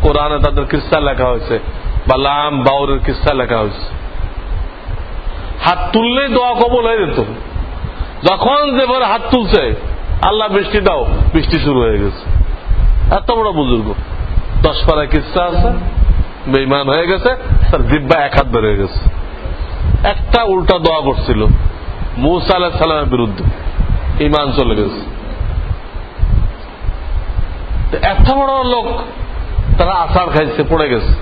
কোরআনে তাদের কিস্সা লেখা হয়েছে। বা লাম বাউরের কিস্সা লেখা হয়েছে। হাত তুললেই দোয়া কবল হয়ে যেত। যখন যেভাবে হাত তুলছে, আল্লাহ বৃষ্টি দাও, বৃষ্টি শুরু হয়ে গেছে। এত বড় বুজুর্গ। দশ পাড়ায় কিস্সা আছে বেইমান হয়ে গেছে, তার দিব্যা এক হাত বেড়ে গেছে। একটা উল্টা দোয়া করছিল। মুসা আলাহ সালামের বিরুদ্ধে। ইমান চলে গেছে। এত বড় লোক, তারা আষাঢ় খাইছে, পড়ে গেছে।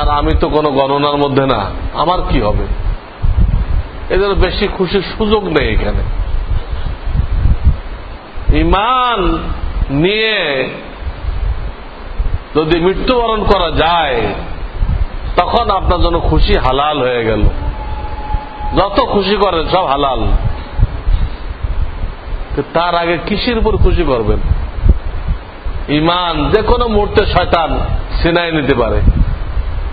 আর আমি তো কোনো গণনার মধ্যে না, আমার কি হবে? এদের বেশি খুশির সুযোগ নেই এখানে। ইমান নিয়ে যদি মৃত্যুবরণ করা যায়, তখন আপনার জন্য খুশি হালাল হয়ে গেল। যত খুশি করেন, সব হালাল। তার আগে কিসের উপর খুশি করবেন? ইমান, যে কোনো মুহূর্তে শয়তান সিনাই নিতে পারে।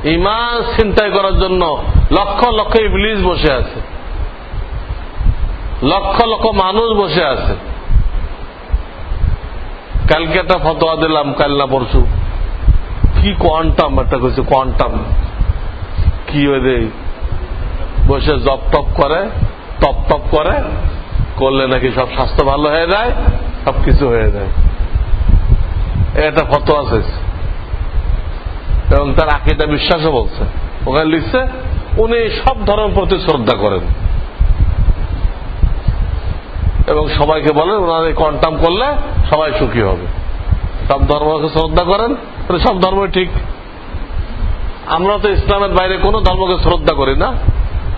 ইমান চিন্তাই করার জন্য লক্ষ লক্ষ ইবলিস বসে আছে। লক্ষ লক্ষ মানুষ বসে আছে। কালকে একটা ফতোয়া দিলাম, কাল না পরশু। কি কোয়ান্টাম, একটা কইছে, কোয়ান্টাম। কি ওই বসে জপ টপ করে টপ টপ করে, করলে নাকি সব স্বাস্থ্য ভালো হয়ে যায়, সবকিছু হয়ে যায়। এটা ফতোয়া আছে এবং তার আকিটা বিশ্বাসও বলছে। ওখানে লিখছে, উনি সব ধর্মের প্রতি শ্রদ্ধা করেন। এবং সবাইকে বলেন, ওনার এই কন্টাম করলে সবাই সুখী হবে। সব ধর্মকে শ্রদ্ধা করেন সব ধর্মই ঠিক। আমরা তো ইসলামের বাইরে কোন ধর্মকে শ্রদ্ধা করি না,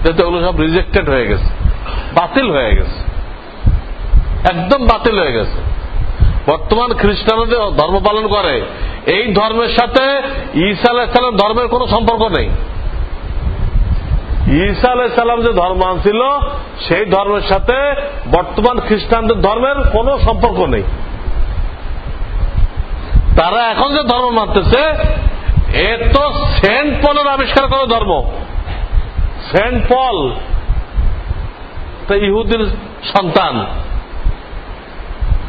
যেহেতু ওগুলো সব রিজেক্টেড হয়ে গেছে, বাতিল হয়ে গেছে। একদম বাতিল হয়ে গেছে। বর্তমান খ্রিস্টানদের ধর্ম পালন করে। এই ধর্মের সাথে ঈসা আলাহিসাল্লাম ধর্মের কোনো সম্পর্ক নেই। ঈসা আলাহিসাল্লাম যে ধর্ম আনছিল, সেই ধর্মের সাথে বর্তমান খ্রিস্টানদের ধর্মের কোনো সম্পর্ক নেই। তারা এখন যে ধর্ম মানতেছে, এ তো সেন্ট পলের আবিষ্কার করা ধর্ম। সেন্ট পল ইহুদির সন্তান।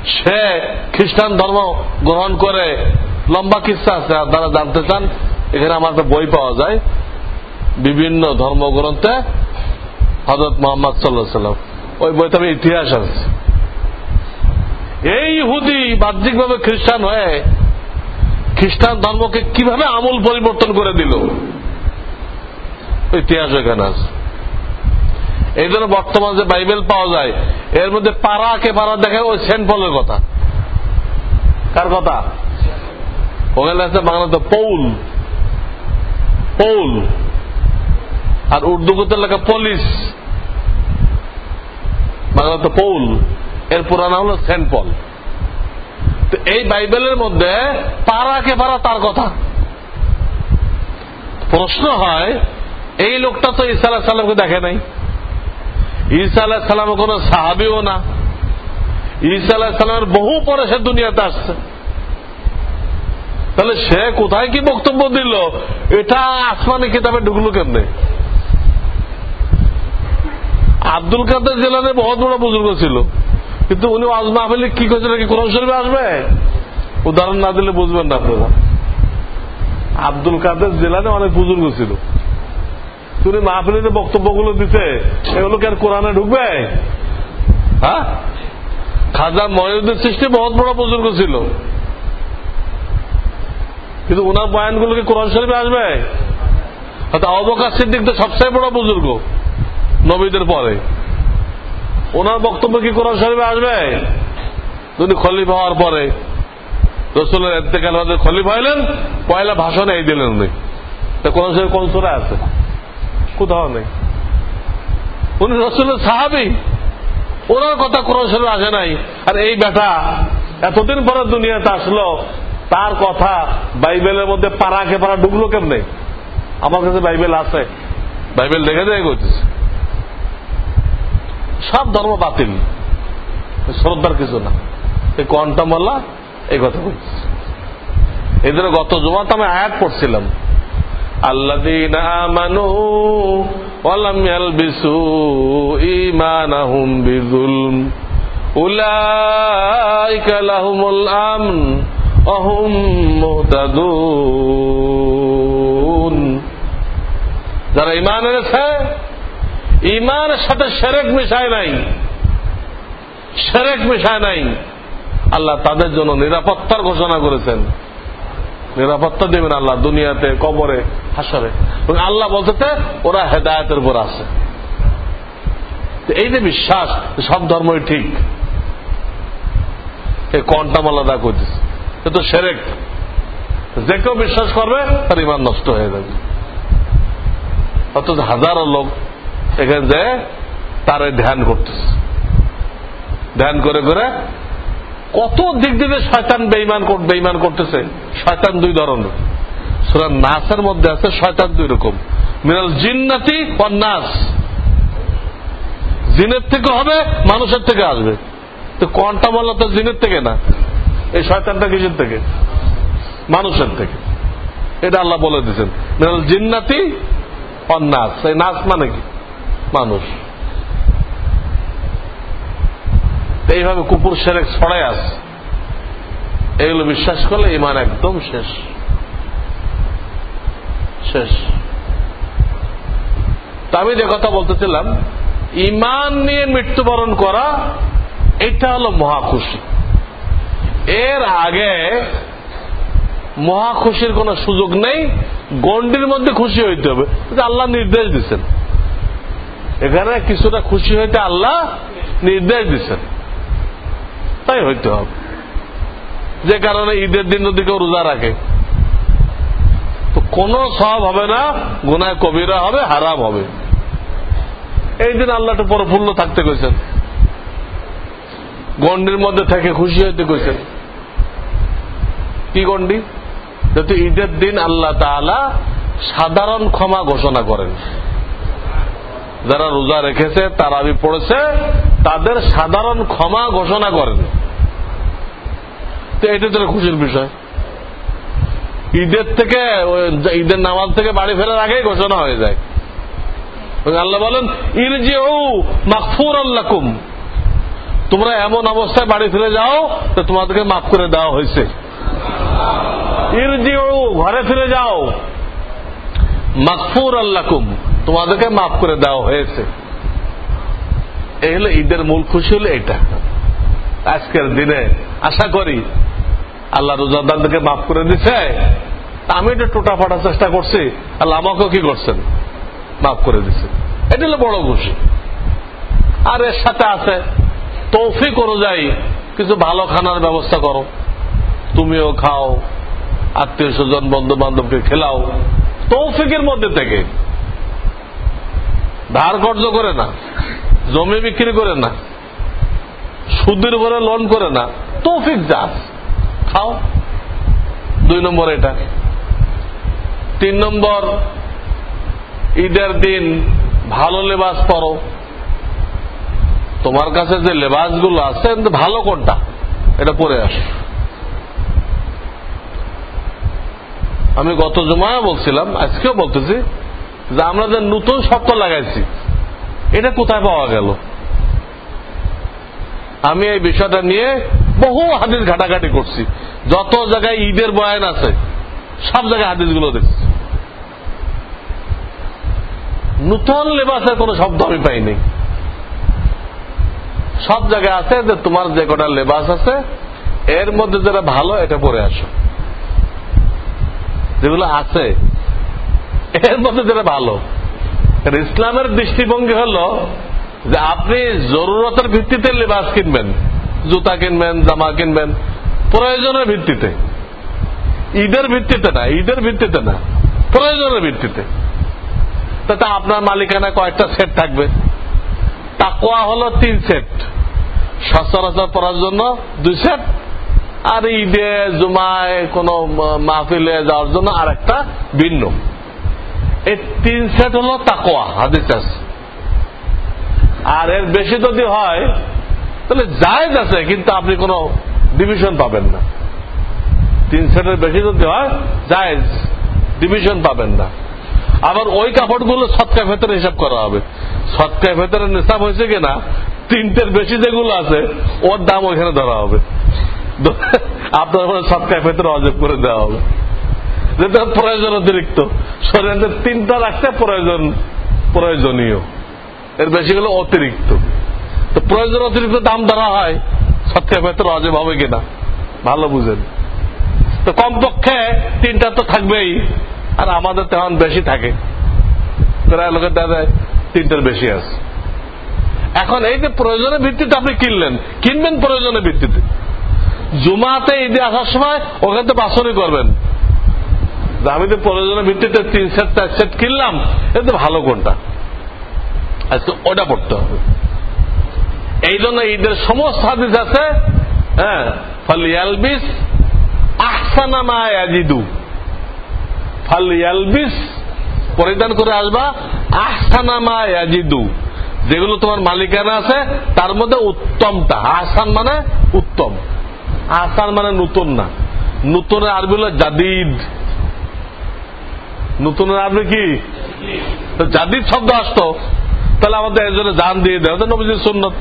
সে খ্রিস্টান ধর্ম গ্রহণ করে লম্বা কিস্সা আছে, আপনারা জানতে চান, এখানে আমার একটা বই পাওয়া যায়। বিভিন্ন ধর্মগ্রন্থে হজরত মোহাম্মদ সাল্লাম ওই বইতে আমি ইতিহাস আছে। এই ইহুদি বাহ্যিকভাবে খ্রিস্টান হয়ে খ্রিস্টান ধর্মকে কীভাবে আমূল পরিবর্তন করে দিল? ইতিহাস এখানে আছে। এই জন্য বর্তমান যে বাইবেল পাওয়া যায়, এর মধ্যে পাড়াকে পাড়া দেখে, ওই সেন্ট পলের কথা। কার কথা? ওখানে আছে বাংলাতে পৌল। পৌল। আর উর্দু করতে লেখা পুলিশ। বাংলাতে পৌল। এর পুরানা হল সেন্ট পল। তো এই বাইবেলের মধ্যে পাড়াকে পাড়া তার কথা। প্রশ্ন হয়, এই লোকটা তো আলাহ সাল্লামকে দেখে নাই। ঈসা আলাহ সাল্লাম কোন সাহাবিও না। ঈসা আলাহ সাল্লামের বহু পরে সে দুনিয়াতে আসছে। তাহলে সে কোথায় কি বক্তব্য দিল? এটা আসমানি কিতাবে ঢুকলো কেমনে? আব্দুল কাদের জেলানে বহুত বড় বুজুর্গ ছিল। কিন্তু উনি আজ মাহফিলে কি করছে নাকি কোরআন শরীফে আসবে? উদাহরণ না দিলে বুঝবেন না আপনারা। আব্দুল কাদের জেলানে অনেক বুজুর্গ ছিল। তুমি মাহফিলে যে বক্তব্যগুলো দিতে এগুলো কি আর কোরআনে ঢুকবে? হ্যাঁ? খাজা মহিউদ্দিন সৃষ্টি বহুত বড় বুজুর্গ ছিল। কিন্তু ওনার বয়ানগুলো কি কোরআন শরীফে আসবে? অবকাশ সিদ্দিক তো সবচেয়ে বড় বুজুর্গ নবীদের পরে। ওনার বক্তব্য কি কোরআন শরীফে আসবে? যদি খলিফা হওয়ার পরে। রসুলের এতেকাল খলিফা হইলেন, পয়লা ভাষণ এই দিলেন উনি। কোরআন শরীফ কোন সুরে আছে? কোথাও নেই। উনি রসুলের সাহাবি। ওনার কথা কোরআন আসে নাই। আর এই বেটা এতদিন পরে দুনিয়াতে আসলো, তার কথা বাইবেলের মধ্যে পাড়াকে পাড়া ঢুকলো কেমনে? আমার কাছে বাইবেল আছে। বাইবেল দেখে দেখে করতেছে সব ধর্ম বাতিল। শ্রদ্ধার কিছু না। এই কন্টা মোল্লা এই কথা বলছে এদের গত জমাতে আমি আয়াত পড়ছিলাম। الذين آمنوا ولم يلبسوا إيمانهم بظلم أولئك لهم الأمن وهم مهتدون যারা ইমান এনেছে ইমানের সাথে সেরেক মিশায় নাই সেরেক মিশায় নাই আল্লাহ তাদের জন্য নিরাপত্তার ঘোষণা করেছেন নিরাপত্তা দেবেন আল্লাহ, দুনিয়াতে, কবরে হাসরে এবং আল্লাহ বলতে ওরা হেদায়তের উপর আছে। এই যে বিশ্বাস সব ধর্মই ঠিক। এই কন্টাম আলাদা করতেছে এ তো সেরেক। যে কেউ বিশ্বাস করবে, তার ইমান নষ্ট হয়ে যাবে। অথচ হাজারো লোক এখানে যে তারে ধ্যান করতেছে। ধ্যান করে করে কত দিক দিয়ে শয়তান বেইমান বেইমান করতেছে? শয়তান দুই ধরনের। সুরান নাসের মধ্যে আছে শয়তান দুই রকম। মিনাল জিন্নাতি নাস। জিনের থেকে হবে, মানুষের থেকে আসবে। তো কোনটা বলা তো জিনের থেকে না। এই শয়তানটা কিসের থেকে? মানুষের থেকে। এটা আল্লাহ বলে দিচ্ছেন মিনাল জিন্নাতি নাস। এই নাস মানে কি? মানুষ। এইভাবে কুকুর সেরেক ছড়াই আস এগুলো বিশ্বাস করলে ইমান একদম শেষ। শেষ। তা আমি যে কথা বলতেছিলাম ইমান নিয়ে মৃত্যুবরণ করা, এটা হলো মহাখুশি। এর আগে মহাখুশির কোন সুযোগ নেই গন্ডির মধ্যে খুশি হইতে হবে। আল্লাহ নির্দেশ দিচ্ছেন এখানে কিছুটা খুশি হইতে আল্লাহ নির্দেশ দিচ্ছেন তাই হইতে হবে। যে কারণে ঈদের দিন যদি কেউ রোজা রাখে, তো কোন সব হবে না, গুনায় কবিরা হবে, হারাম হবে। এই দিন আল্লাহ একটু পরফুল্ল থাকতে গেছেন গন্ডির মধ্যে থেকে খুশি হইতে কইছেন। কি গন্ডি যেহেতু ঈদের দিন আল্লাহ তাআলা সাধারণ ক্ষমা ঘোষণা করেন। যারা রোজা রেখেছে তারাবি পড়েছে তাদের সাধারণ ক্ষমা ঘোষণা করেন। তো এটা তো খুশির বিষয়। ঈদের থেকে ঈদের নামাজ থেকে বাড়ি ফেরার আগেই ঘোষণা হয়ে যায়। আল্লাহ বলেন ইরজি মাকফুর আল্লাকুম তোমরা এমন অবস্থায় বাড়ি ফিরে যাও তো তোমাদেরকে মাফ করে দেওয়া হয়েছে। ইরজি ও ঘরে ফিরে যাও। মাকফুর আল্লাকুম তোমাদেরকে মাফ করে দেওয়া হয়েছে। এই হলো ঈদের মূল খুশি হলো এটা। আজকের দিনে আশা করি আল্লাহ রোজাদারদেরকে মাফ করে দিছে। আমি এটা টোটা ফাটার চেষ্টা করছি। আল্লাহ আমাকেও কি করছেন? মাফ করে দিছে। এটা হলো বড় খুশি। আর এর সাথে আছে, তৌফিক অনুযায়ী কিছু ভালো খানার ব্যবস্থা করো। তুমিও খাও, আত্মীয় স্বজন বন্ধু বান্ধবকে খেলাও। তৌফিকের মধ্যে থেকে। ধার কর্য করে না। জমি বিক্রি করে না। সুদের উপরে লোন করে না। তৌফিক যা খাও। দুই নম্বর এটা। তিন নম্বর, ঈদের দিন ভালো লেবাস পরো। তোমার কাছে যে লেবাসগুলো আছে ভালো কোনটা? এটা পরে আসো। আমি গত জমায় বলছিলাম, আজকেও বলতেছি যে আমরা যে নতুন শর্ত লাগাইছি এটা কোথায় পাওয়া গেল? আমি এই বিষয়টা নিয়ে বহু হাদিস ঘাটাঘাটি করছি। যত জায়গায় ঈদের বয়ান আছে, সব জায়গায় হাদিসগুলো দেখছি। নূতন লেবাসের কোন শব্দ আমি পাইনি। সব জায়গায় আছে যে তোমার যে কটা লেবাস আছে, এর মধ্যে যারা ভালো, এটা পরে আসো। যেগুলো আছে, এর মধ্যে যেটা ভালো ইসলামের দৃষ্টিভঙ্গি হল যে আপনি জরুরতের ভিত্তিতে লেবাস কিনবেন, জুতা কিনবেন, জামা কিনবেন, প্রয়োজনের ভিত্তিতে। ঈদের ভিত্তিতে না, ঈদের ভিত্তিতে না, প্রয়োজনের ভিত্তিতে। তাতে আপনার মালিকানা কয়েকটা সেট থাকবে। তাকোয়া হলো তিন সেট। সচরাচর পড়ার জন্য দুই সেট। আর ঈদে, জুমায় কোন মাহফিলে যাওয়ার জন্য আর একটা ভিন্ন। এই তিন সেট হলো তাকোয়া হাদিস আছে। আর এর বেশি যদি হয়, তাহলে জায়জ আছে, কিন্তু আপনি কোন ডিভিশন পাবেন না। তিন সেটের বেশি যদি হয়, জায়জ ডিভিশন পাবেন না। আবার ওই কাপড়গুলো সৎকা ভেতরে হিসাব করা হবে। সৎকা ভেতরে নিসাব হয়েছে কিনা, তিনটের বেশি যেগুলো আছে, ওর দাম ওইখানে ধরা হবে। আপনার সৎকায় ভেতরে অজব করে দেওয়া হবে। যেটা প্রয়োজন অতিরিক্ত। শরীরের তিনটা রাখতে প্রয়োজন, প্রয়োজনীয়। এর বেশি হলো অতিরিক্ত। তো প্রয়োজন অতিরিক্ত দাম ধরা হয় সৎকায় ভেতরে অজব হবে কিনা? ভালো বুঝেন। তো কমপক্ষে তিনটা তো থাকবেই, আর আমাদের তেমন বেশি থাকে। প্রায় লোকের তিনটার বেশি আছে। এখন এই যে প্রয়োজনের ভিত্তিতে আপনি কিনলেন, কিনবেন প্রয়োজনের ভিত্তিতে। জুমাতে ঈদে আসার সময় ওখানে তো বাসনই করবেন। আমি তো প্রয়োজনের ভিত্তিতে তিন সেট চার সেট কিনলাম এটা ভালো কোনটা? আজকে ওটা পড়তে হবে। এই জন্য ঈদের সমস্ত হাদিস আছে হ্যাঁ ফালিয়ালবিস আহসানামা ইয়াজিদু। ফালিয়ালবিস পরিধান করে আসবা আহসানামা ইয়াজিদু। যেগুলো তোমার মালিকানা আছে, তার মধ্যে উত্তমটা। আহসান মানে উত্তম। আহসান মানে নতুন না। নতুনের আরবি হলো জাদিদ। নতুনের আরবি কি? জাদিদ শব্দ আসতো। তাহলে আমাদের একজনে জান দিয়ে দেয় তো নবীজির সুন্নত।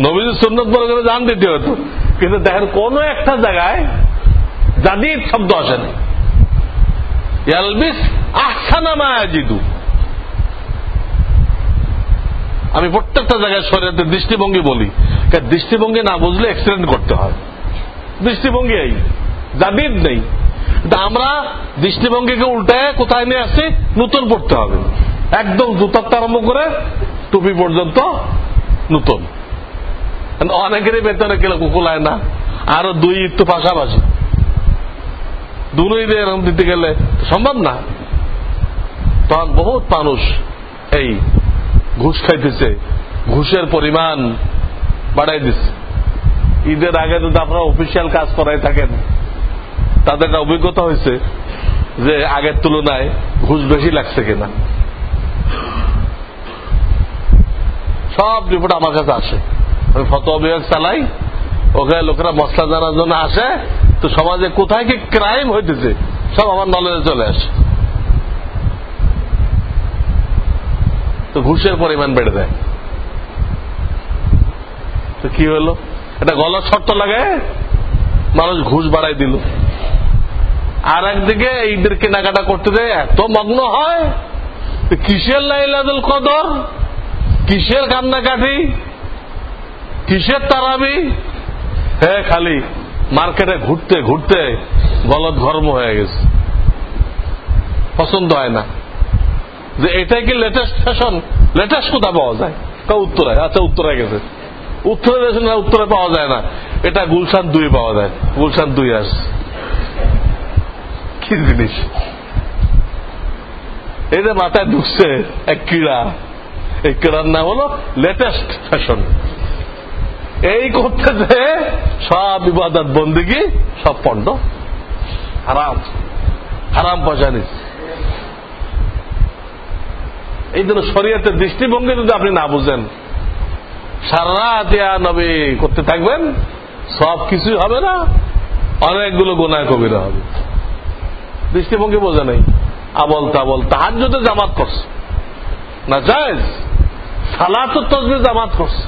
নবীজির সুন্নত বলে গেলে জান দিতে হতো। কিন্তু দেখেন, কোন একটা জায়গায় জাদিদ শব্দ জিদু আমি প্রত্যেকটা জায়গায় শরীরের দৃষ্টিভঙ্গি বলি। দৃষ্টিভঙ্গি না বুঝলে এক্সিডেন্ট করতে হয়। দৃষ্টিভঙ্গি এই। জাদিদ নেই। আমরা দৃষ্টিভঙ্গিকে উল্টায় কোথায় নিয়ে আসছি? নতুন পড়তে হবে। একদম জুতার আরম্ভ করে টুপি পর্যন্ত নতুন। অনেকেরই বেতনে কেউ কুকুলায় না, আরও দুই ঈদ পাশাপাশি। দুই এরকম দিতে গেলে সম্ভব না। তখন বহুত মানুষ এই ঘুষ খাইতেছে, ঘুষের পরিমাণ বাড়াই দিচ্ছে। ঈদের আগে যদি আপনারা অফিসিয়াল কাজ করাই থাকেন তাদের অভিজ্ঞতা হয়েছে যে আগের তুলনায় ঘুষ বেশি লাগছে কিনা। সব রিপোর্ট আমার কাছে আসে। আমি ফতোয়া বিভাগ চালাই, ওখানে লোকেরা মশলা জানার জন্য আসে, তো সমাজে কোথায় কি ক্রাইম হইতেছে, সব আমার নলেজে চলে আসে। তো ঘুষের পরিমাণ বেড়ে যায়। তো কি হলো? এটা গলার শর্ত লাগে, মানুষ ঘুষ বাড়াই দিল। আর একদিকে ঈদের কেনাকাটা করতে দেয় এত মগ্ন হয়। কিসের লাইলাদুল কদর? কিসের কান্নাকাটি? কিসের তারাবি? হ্যাঁ খালি মার্কেটে ঘুরতে ঘুরতে গলত ঘর্ম হয়ে গেছে। পছন্দ হয় না। যে এটাই কি লেটেস্ট ফ্যাশন লেটেস্ট কোথায় পাওয়া যায়? তা উত্তরায় আচ্ছা উত্তরায় গেছে। উত্তরে উত্তরে পাওয়া যায় না। এটা গুলশান দুই পাওয়া যায়। গুলশান দুই আস কি জিনিস? যে মাথায় ঢুকছে এক ক্রীড়া, এই ক্রীড়ার নাম হলো লেটেস্ট ফ্যাশন এই করতে যে সব বিবাদত বন্দিগি সব পণ্ড। হারাম হারাম পয়সা নিচ্ছে। এই জন্য শরীয়তের দৃষ্টিভঙ্গি যদি আপনি না বুঝেন সারা ইয়া নবী করতে থাকবেন, সব কিছুই হবে না, অনেকগুলো গোনায় কবিরা হবে। দৃষ্টিভঙ্গি বোঝে নেই। আবল তাবল তাহার যদি জামাত করছে। না জায়েজ, সালাত তসবি জামাত করছে।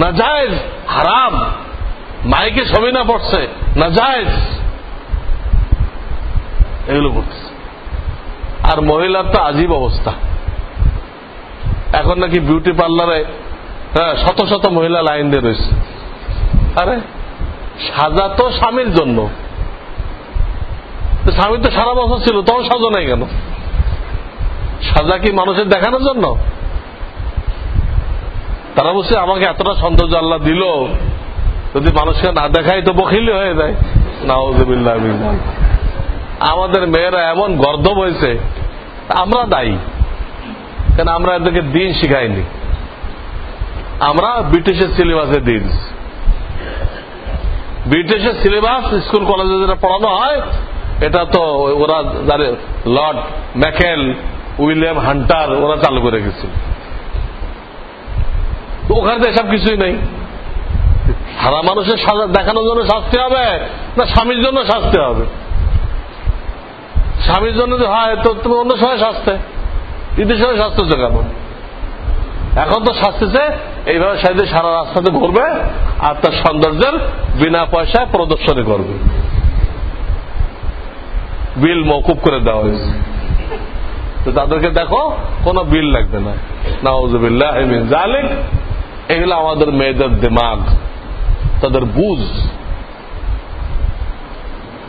না জায়েজ, হারাম, মাইকে ছবি না পড়ছে। না জায়েজ, এগুলো করতেছে আর মহিলার তো আজীব অবস্থা। এখন নাকি বিউটি পার্লারে হ্যাঁ শত শত মহিলা লাইন দিয়ে রয়েছে। আরে, সাজা তো স্বামীর জন্য। স্বামী তো সারা বছর ছিল, তখন সাজো নাই কেন? সাজা কি মানুষের দেখানোর জন্য? তারা বলছে, আমাকে এতটা সৌন্দর্য আল্লাহ দিল। যদি মানুষকে না দেখাই তো বখিলি হয়ে যায়। নাউজুবিল্লাহ আমাদের মেয়েরা এমন গর্দব হয়েছে, আমরা দায়ী। কেন আমরা এদেরকে দিন শিখাইনি? আমরা ব্রিটিশের সিলেবাসে দিন। ব্রিটিশের সিলেবাস স্কুল কলেজে যেটা পড়ানো হয় এটা তো ওরা লর্ড ম্যাকেল, উইলিয়াম হান্টার, ওরা চালু করে গেছিল ওখানে তো এসব কিছুই নেই। সারা মানুষের দেখানোর জন্য শাস্তি হবে, না স্বামীর জন্য শাস্তি হবে? স্বামীর জন্য যে হয়, তো তুমি অন্য সময় শাস্তে। ঈদের সময় শাস্তেছে কেন এখন তো শাস্তিছে এইভাবে সারা রাস্তাতে ঘুরবে, আর তার সৌন্দর্যের বিনা পয়সায় প্রদর্শনী করবে। বিল মকুব করে দেওয়া হয়েছে। তো তাদেরকে দেখো, কোনো বিল লাগবে না। জালিক এগুলো আমাদের মেয়েদের দিমাগ। তাদের বুঝ।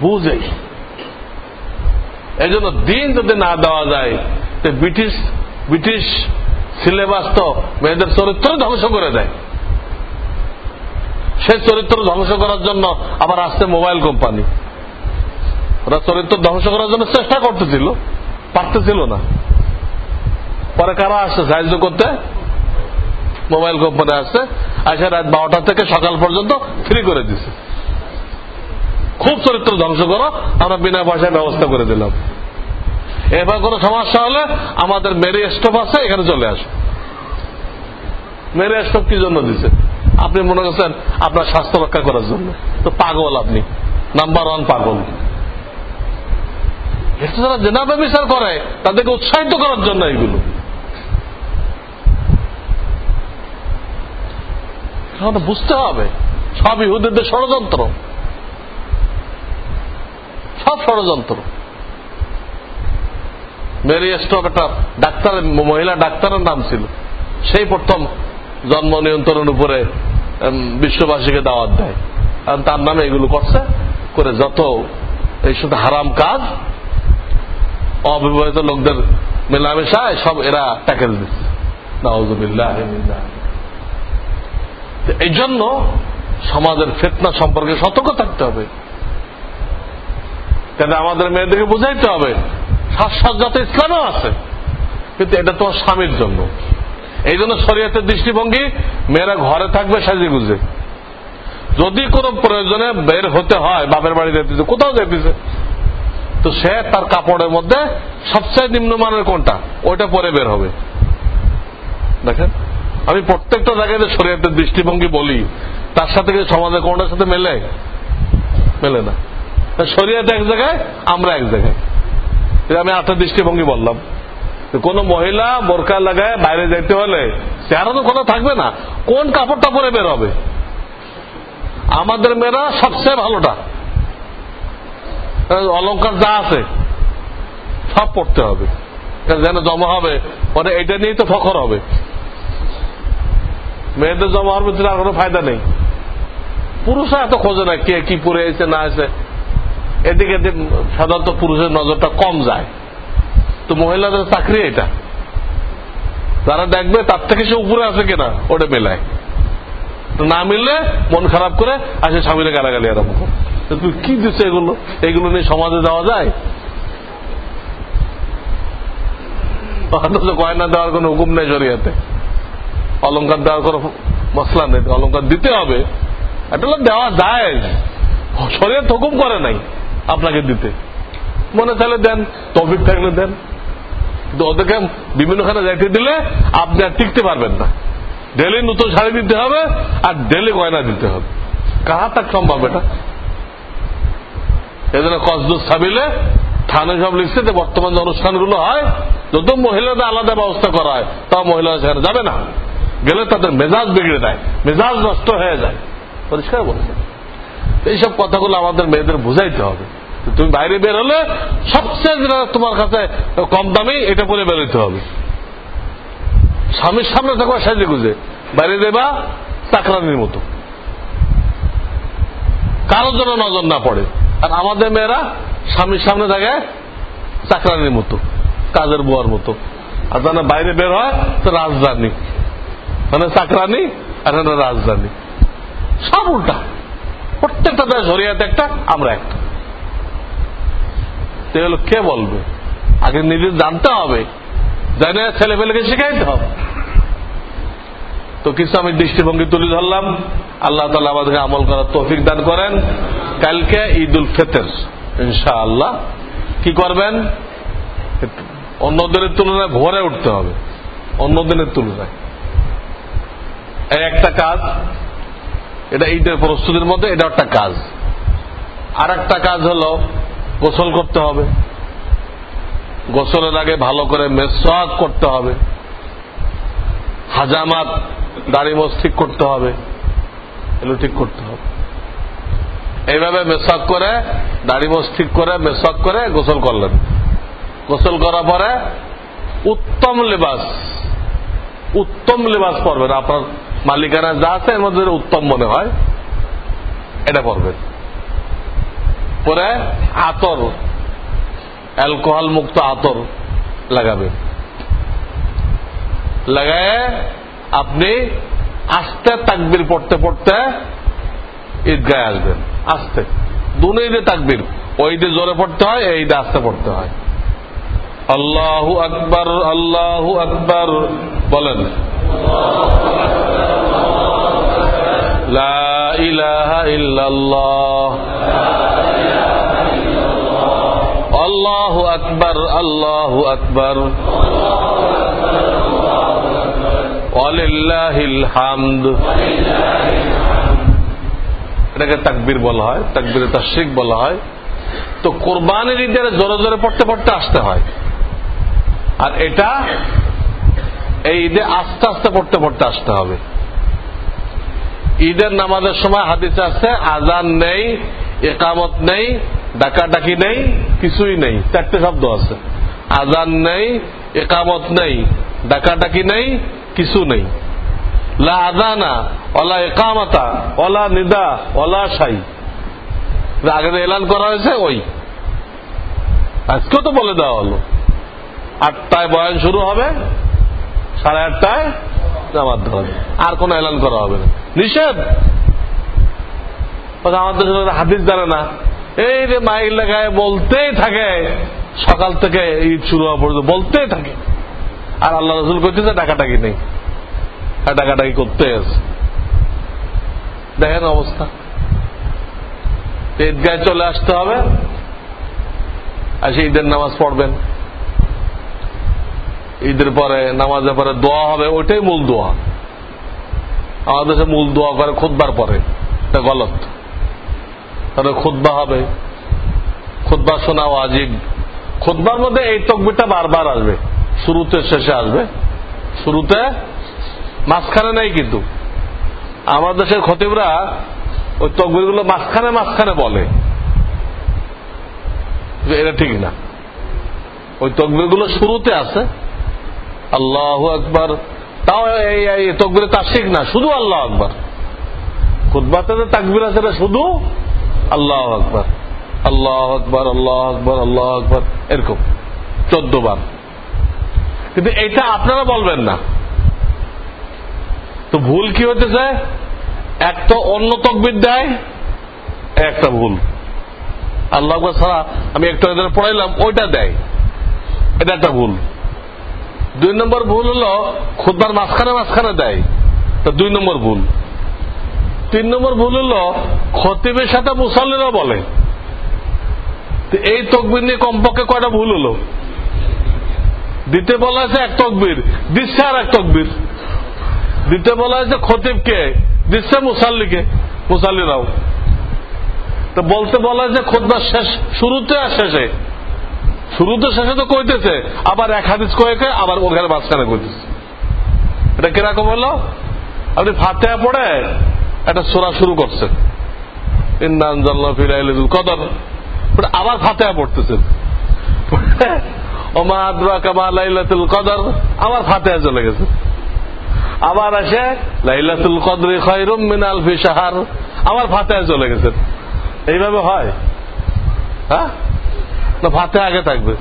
বুঝে। এই জন্য দিন যদি না দেওয়া যায়, তো ব্রিটিশ ব্রিটিশ সিলেবাস তো মেয়েদের চরিত্র ধ্বংস করে দেয়। সে চরিত্র ধ্বংস করার জন্য আবার আসছে মোবাইল কোম্পানি। ওরা চরিত্র ধ্বংস করার জন্য চেষ্টা করতেছিল, পারতেছিল না। পরে কারা আসছে? সাহায্য করতে? মোবাইল কোম্পানি আসছে আসে রাত বারোটা থেকে সকাল পর্যন্ত ফ্রি করে দিছে। খুব চরিত্র ধ্বংস করো, আমরা বিনা পয়সায় ব্যবস্থা করে দিলাম। এবার কোন সমস্যা হলে আমাদের মেরি স্টোভ আছে, এখানে চলে আসো। মেরি স্টোভ কি জন্য দিছে? আপনি মনে করছেন আপনার স্বাস্থ্য রক্ষা করার জন্য। তো পাগল আপনি। নাম্বার ওয়ান পাগল। এটা যারা জেনাবে বিচার করে, তাদেরকে উৎসাহিত করার জন্য এইগুলো বুঝতে হবে, সব ইহুদের ষড়যন্ত্র। সব ষড়যন্ত্র। মেরি স্টপ একটা ডাক্তার, মহিলা ডাক্তারের নাম ছিল। সেই প্রথম জন্ম নিয়ন্ত্রণের উপরে বিশ্ববাসীকে দাওয়াত দেয়। কারণ তার নামে এগুলো করছে, করে যত এই শুধু হারাম কাজ অবিবাহিত লোকদের মেলামেশায় সব এরা ট্যাকেল দিচ্ছে। এই জন্য সমাজের ফেতনা সম্পর্কে সতর্ক থাকতে হবে। কেন আমাদের মেয়েদেরকে বুঝাইতে হবে, সাজসাজ্জাতে ইসলামও আছে, কিন্তু এটা তোমার স্বামীর জন্য। এই জন্য শরীয়তের দৃষ্টিভঙ্গি, মেয়েরা ঘরে থাকবে সাজে গুজে যদি কোনো প্রয়োজনে বের হতে হয়, বাপের বাড়ি যেতেছে কোথাও যেতেছে তো সে তার কাপড়ের মধ্যে সবচেয়ে নিম্নমানের কোনটা? ওইটা পরে বের হবে। দেখেন? আমি প্রত্যেকটা জায়গায় শরীয়তের দৃষ্টিভঙ্গি বলি, তার সাথে কি সমাজের কোনটার সাথে মেলে? মেলে না। শরীয়ত এক জায়গায়, আমরা এক জায়গায়। আমি আটটা দৃষ্টিভঙ্গি বললাম। কোন মহিলা বোরকা লাগায় বাইরে যাইতে হলে চেহারা তো কথা থাকবে না। কোন কাপড়টা পরে বের হবে? আমাদের মেয়েরা সবচেয়ে ভালোটা। অলঙ্কার যা আছে, সব পড়তে হবে। যেন জমা হবে পরে এটা নিয়েই তো ফখর হবে। মেয়েদের জমা হওয়ার ভিতরে আর কোনো ফায়দা নেই। পুরুষরা এত খোঁজে না কে কি পরে এসে না এসে এদিকে সাধারণত পুরুষের নজরটা কম যায়। তো মহিলাদের চাকরি এটা। যারা দেখবে তার থেকে সে উপরে আছে কিনা, ওটা মেলায়। না মিললে মন খারাপ করে আসে স্বামীরা গালাগালি আরম্ভ করে। তুই কি দিচ্ছে এগুলো? এগুলো নিয়ে সমাজে দেওয়া যায়? অথচ গয়না দেওয়ার কোন হুকুম নেই জড়িয়াতে অলঙ্কার দেওয়ার কোন মশলা নেই। অলঙ্কার দিতে হবে। এটা দেওয়া যায়। শরীর হুকুম করে নাই আপনাকে দিতে। মনে চাইলে দেন, তফিক থাকলে দেন। ওদেরকে বিভিন্নখানে যাইতে দিলে আপনি আর টিকতে পারবেন না। ডেলি নতুন শাড়ি দিতে হবে আর ডেলি গয়না দিতে হবে। কাহা তাক সম্ভব এটা? এই জন্য কসদুস সাবিলে থানে সব লিখছে যে বর্তমান যে অনুষ্ঠানগুলো হয় যত মহিলাদের আলাদা ব্যবস্থা করা হয় তা মহিলারা সেখানে যাবে না। গেলে তাদের মেজাজ বিগড়ে দেয় মেজাজ নষ্ট হয়ে যায়। পরিষ্কার বলছে। এইসব কথাগুলো আমাদের মেয়েদের বুঝাইতে হবে। তুমি বাইরে বের হলে সবচেয়ে তোমার কাছে কম দামি, এটা পরে বেরোতে হবে। স্বামীর সামনে থাকবা সাজে গুজে, বাইরে দেবা চাকরানির মতো। কারোর জন্য নজর না পড়ে। আর আমাদের মেয়েরা স্বামীর সামনে থাকে চাকরানির মতো, কাজের বুয়ার মতো। আর তারা বাইরে বের হয়, তো রাজধানী। মানে চাকরানি আর রাজধানী। সব উল্টা। প্রত্যেকটা দেশ হরিয়াতে একটা, আমরা একটা। এগুলো কে বলবে? আগে নিজে জানতে হবে। জানে ছেলে পেলেকে শেখাইতে হবে। তো কিছু আমি দৃষ্টিভঙ্গি তুলে ধরলাম। আল্লাহ তালা আমাদেরকে আমল করার তৌফিক দান করেন। কালকে ঈদ উল ফেতের, ইনশাআল্লাহ। কি করবেন? অন্য দিনের তুলনায় ভোরে উঠতে হবে। অন্য দিনের তুলনায়। একটা কাজ, এটা ঈদের প্রস্তুতির মধ্যে, এটা একটা কাজ। আর একটা কাজ হলো, গোসল করতে হবে। গোসলের আগে ভালো করে মেসওয়াক করতে হবে। হাজামাত, দাড়ি মোজ ঠিক করতে হবে। এগুলো ঠিক করতে হবে। এইভাবে মেসওয়াক করে, দাড়ি মোজ ঠিক করে, মেসওয়াক করে গোসল করলেন। গোসল করার পরে উত্তম লেবাস উত্তম লেবাস পরবেন। আপনার মালিকানা যা আছে, এর মধ্যে উত্তম মনে হয়, এটা পরবেন। পরে আতর, অ্যালকোহল মুক্ত আতর লাগাবেন। লাগায় আপনি আস্তে তাকবির পড়তে পড়তে ঈদগায় আসবেন আস্তে। দুনো ঈদে তাকবির, ওই ঈদে জোরে পড়তে হয়, এই ঈদে আস্তে পড়তে হয়। আল্লাহু আকবর আল্লাহু আকবর, বলেন। আল্লাহু আকবর আল্লাহু আকবর। এটাকে তাকবির বলা হয়, তাকবিরে তাশরিক বলা হয়। তো কোরবানির ঈদের জোরে জোরে পড়তে পড়তে আসতে হয়। আর এটা এই ঈদে আস্তে আস্তে পড়তে পড়তে আসতে হবে। ঈদের নামাজের সময় হাদিসে আছে, আজান নেই, একামত নেই, ডাকাডাকি নেই, কিছুই নেই, চারটে শব্দ আছে। আজান নেই, একামত নেই, ডাকাডাকি নেই কিছু নেই। লা একামাতা অলা নিদা অলা সাই আগে এলান করা হয়েছে, ওই। আজকেও তো বলে দেওয়া হলো। আটটায় বয়ান শুরু হবে, সাড়ে আটটায় জামাত হবে আর কোন এলান করা হবে না। নিষেধ? আমাদের হাদিস জানে না। এই যে মাইল লেখায় বলতেই থাকে, সকাল থেকে ঈদ শুরু হওয়া পর্যন্ত বলতেই থাকে। আর আল্লাহ রসুল করতেছে ডাকাটাকি নেই। ডাকাটাকি করতে আছে। দেখেন অবস্থা। ঈদগায় চলে আসতে হবে এসে ঈদের নামাজ পড়বেন। ঈদের পরে, নামাজের পরে দোয়া হবে, ওইটাই মূল দোয়া। আমাদের দেশে মূল দোয়া করে খুদবার পরে, এটা গলত। তাহলে খুদ্া হবে। খুদ্া শোনা ওয়াজিব। খুদ্বার মধ্যে এই তকবিরটা বারবার আসবে। শুরুতে শেষে আসবে। শুরুতে মাঝখানে নেই কিন্তু। আমাদের দেশের খতিবরা ওই তকবিরগুলো মাঝখানে মাঝখানে বলে। এটা ঠিক না। ওই তকবিরগুলো শুরুতে আছে। আল্লাহ আকবর। তাও এই তকবিরে তাসিক না, শুধু আল্লাহ আকবর। খুদ্বাতে তাকবির আছে শুধু আল্লাহ আকবর। আল্লাহ আকবর আল্লাহ আকবর আল্লাহ আকবর, এরকম। চোদ্দ বার। কিন্তু এটা আপনারা বলবেন না। তো ভুল কি হতেছে এক তো অন্য তকবির দেয়, একটা ভুল। আল্লাহ ছাড়া আমি একটু এদের পড়াইলাম, ওইটা দেয়। এটা একটা ভুল। দুই নম্বর ভুল হলো খুদবার মাঝখানে মাঝখানে দেয়। তো দুই নম্বর ভুল। তিন নম্বর ভুল হলো, খতিবের সাথে মুসল্লিরা বলে। এই তকবির নিয়ে কমপক্ষে কয়টা ভুল হলো? দিতে বলা হয়েছে এক তকবির। দিচ্ছে আর এক তকবির। দিতে বলা হয়েছে খতিবকে। দিচ্ছে মুসাল্লিকে। মুসাল্লিরাও। তো বলতে বলা হয়েছে খোদ্া শেষ, শুরুতে আর শেষে। শুরুতে শেষে তো কইতেছে, আবার এক হাদিস কয়েকে, আবার ওখানে মাঝখানে কইতেছে। এটা কীরকম হলো? আপনি ফাতেহা পড়ে একটা সোরা শুরু করছেন। ইন্দান কদর। আবার ফাতেহা পড়তেছেন। লাইলাতুল কদর। আবার ফাতেহা চলে গেছে। আবার আসে, লাইলাতুল কদরি খয়রুম মিনাল ফি সাহার আবার ফাতেহা চলে গেছে। এইভাবে হয়? হ্যাঁ? না ফাতে আগে থাকবে।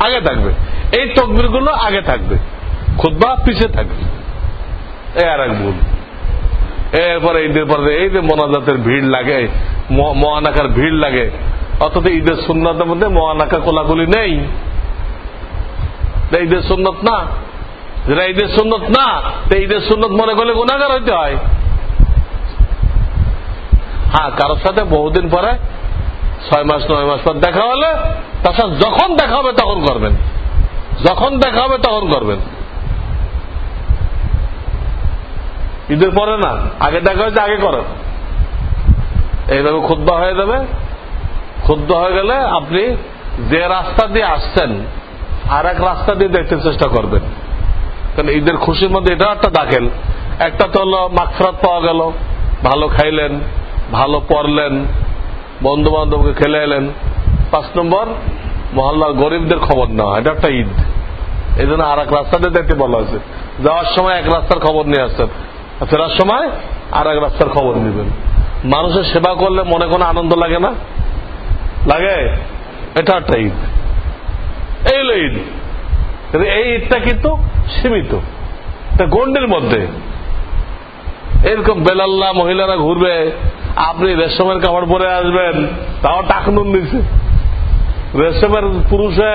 আগে থাকবে। এই তকবিরগুলো আগে থাকবে। খুদ্া পিছিয়ে থাকবে। এই আর এক ভুল। এরপরে ঈদের পরে এই যে মোনাজাতের ভিড় লাগে মহানাকার ভিড় লাগে অথচ ঈদের সুন্নতের মধ্যে মহানাকা কোলাকুলি নেই। ঈদের সুন্নত না। যেটা ঈদের সুন্নত না ঈদের সুন্নত মনে করলে গুণাগার হইতে হয়। হ্যাঁ কারোর সাথে বহুদিন পরে, ছয় মাস, নয় মাস পর দেখা হলে, তার সাথে যখন দেখা হবে তখন করবেন। যখন দেখা হবে তখন করবেন। ঈদের পরে না, আগে দেখা হয়েছে, আগে করেন। এইভাবে ক্ষুদ্র হয়ে যাবে। ক্ষুদ্র হয়ে গেলে আপনি যে রাস্তা দিয়ে আসছেন আর এক রাস্তা দিয়ে দেখতে চেষ্টা করবেন। কারণ ঈদের খুশির মধ্যে এটাও একটা দাখেল। একটা তো হলো মাকফরাত পাওয়া গেল, ভালো খাইলেন, ভালো পড়লেন বন্ধু বান্ধবকে খেলে এলেন। পাঁচ নম্বর, মহল্লার গরিবদের খবর নেওয়া, এটা একটা ঈদ। এই জন্য আর এক রাস্তাতে দেখতে বলা হয়েছে। যাওয়ার সময় এক রাস্তার খবর নিয়ে আসছেন ফেরার সময় আর এক রাস্তার খবর নেবেন। মানুষের সেবা করলে মনে কোনো আনন্দ লাগে না? লাগে? এটা একটা ঈদ এই ঈদ এই ঈদটা কিন্তু সীমিত। গন্ডির মধ্যে। এরকম বেলাল্লা মহিলারা ঘুরবে, আপনি রেশমের কাপড় পরে আসবেন, তাও টাকনুন রেশমের পুরুষে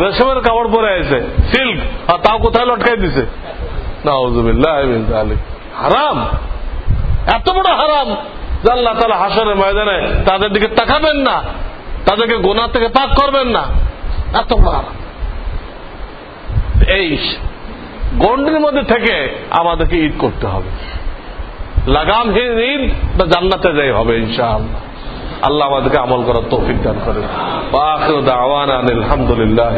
রেশমের কাপড় পরে আছে, সিল্ক, আর তাও কোথায় লটকাই দিছে? হারাম। এত বড় হারাম আল্লাহ তালা হাসনের ময়দানে তাদের দিকে তাকাবেন না। তাদেরকে গোনা থেকে পাক করবেন না। এত মার। এই গন্ডির মধ্যে থেকে আমাদেরকে ঈদ করতে হবে। লাগামহীন ঈদ বা জান্নাতে যাই হবে ইনশাল আল্লাহ আমাদেরকে আমল করার তৌফিক দান করে আলহামদুলিল্লাহ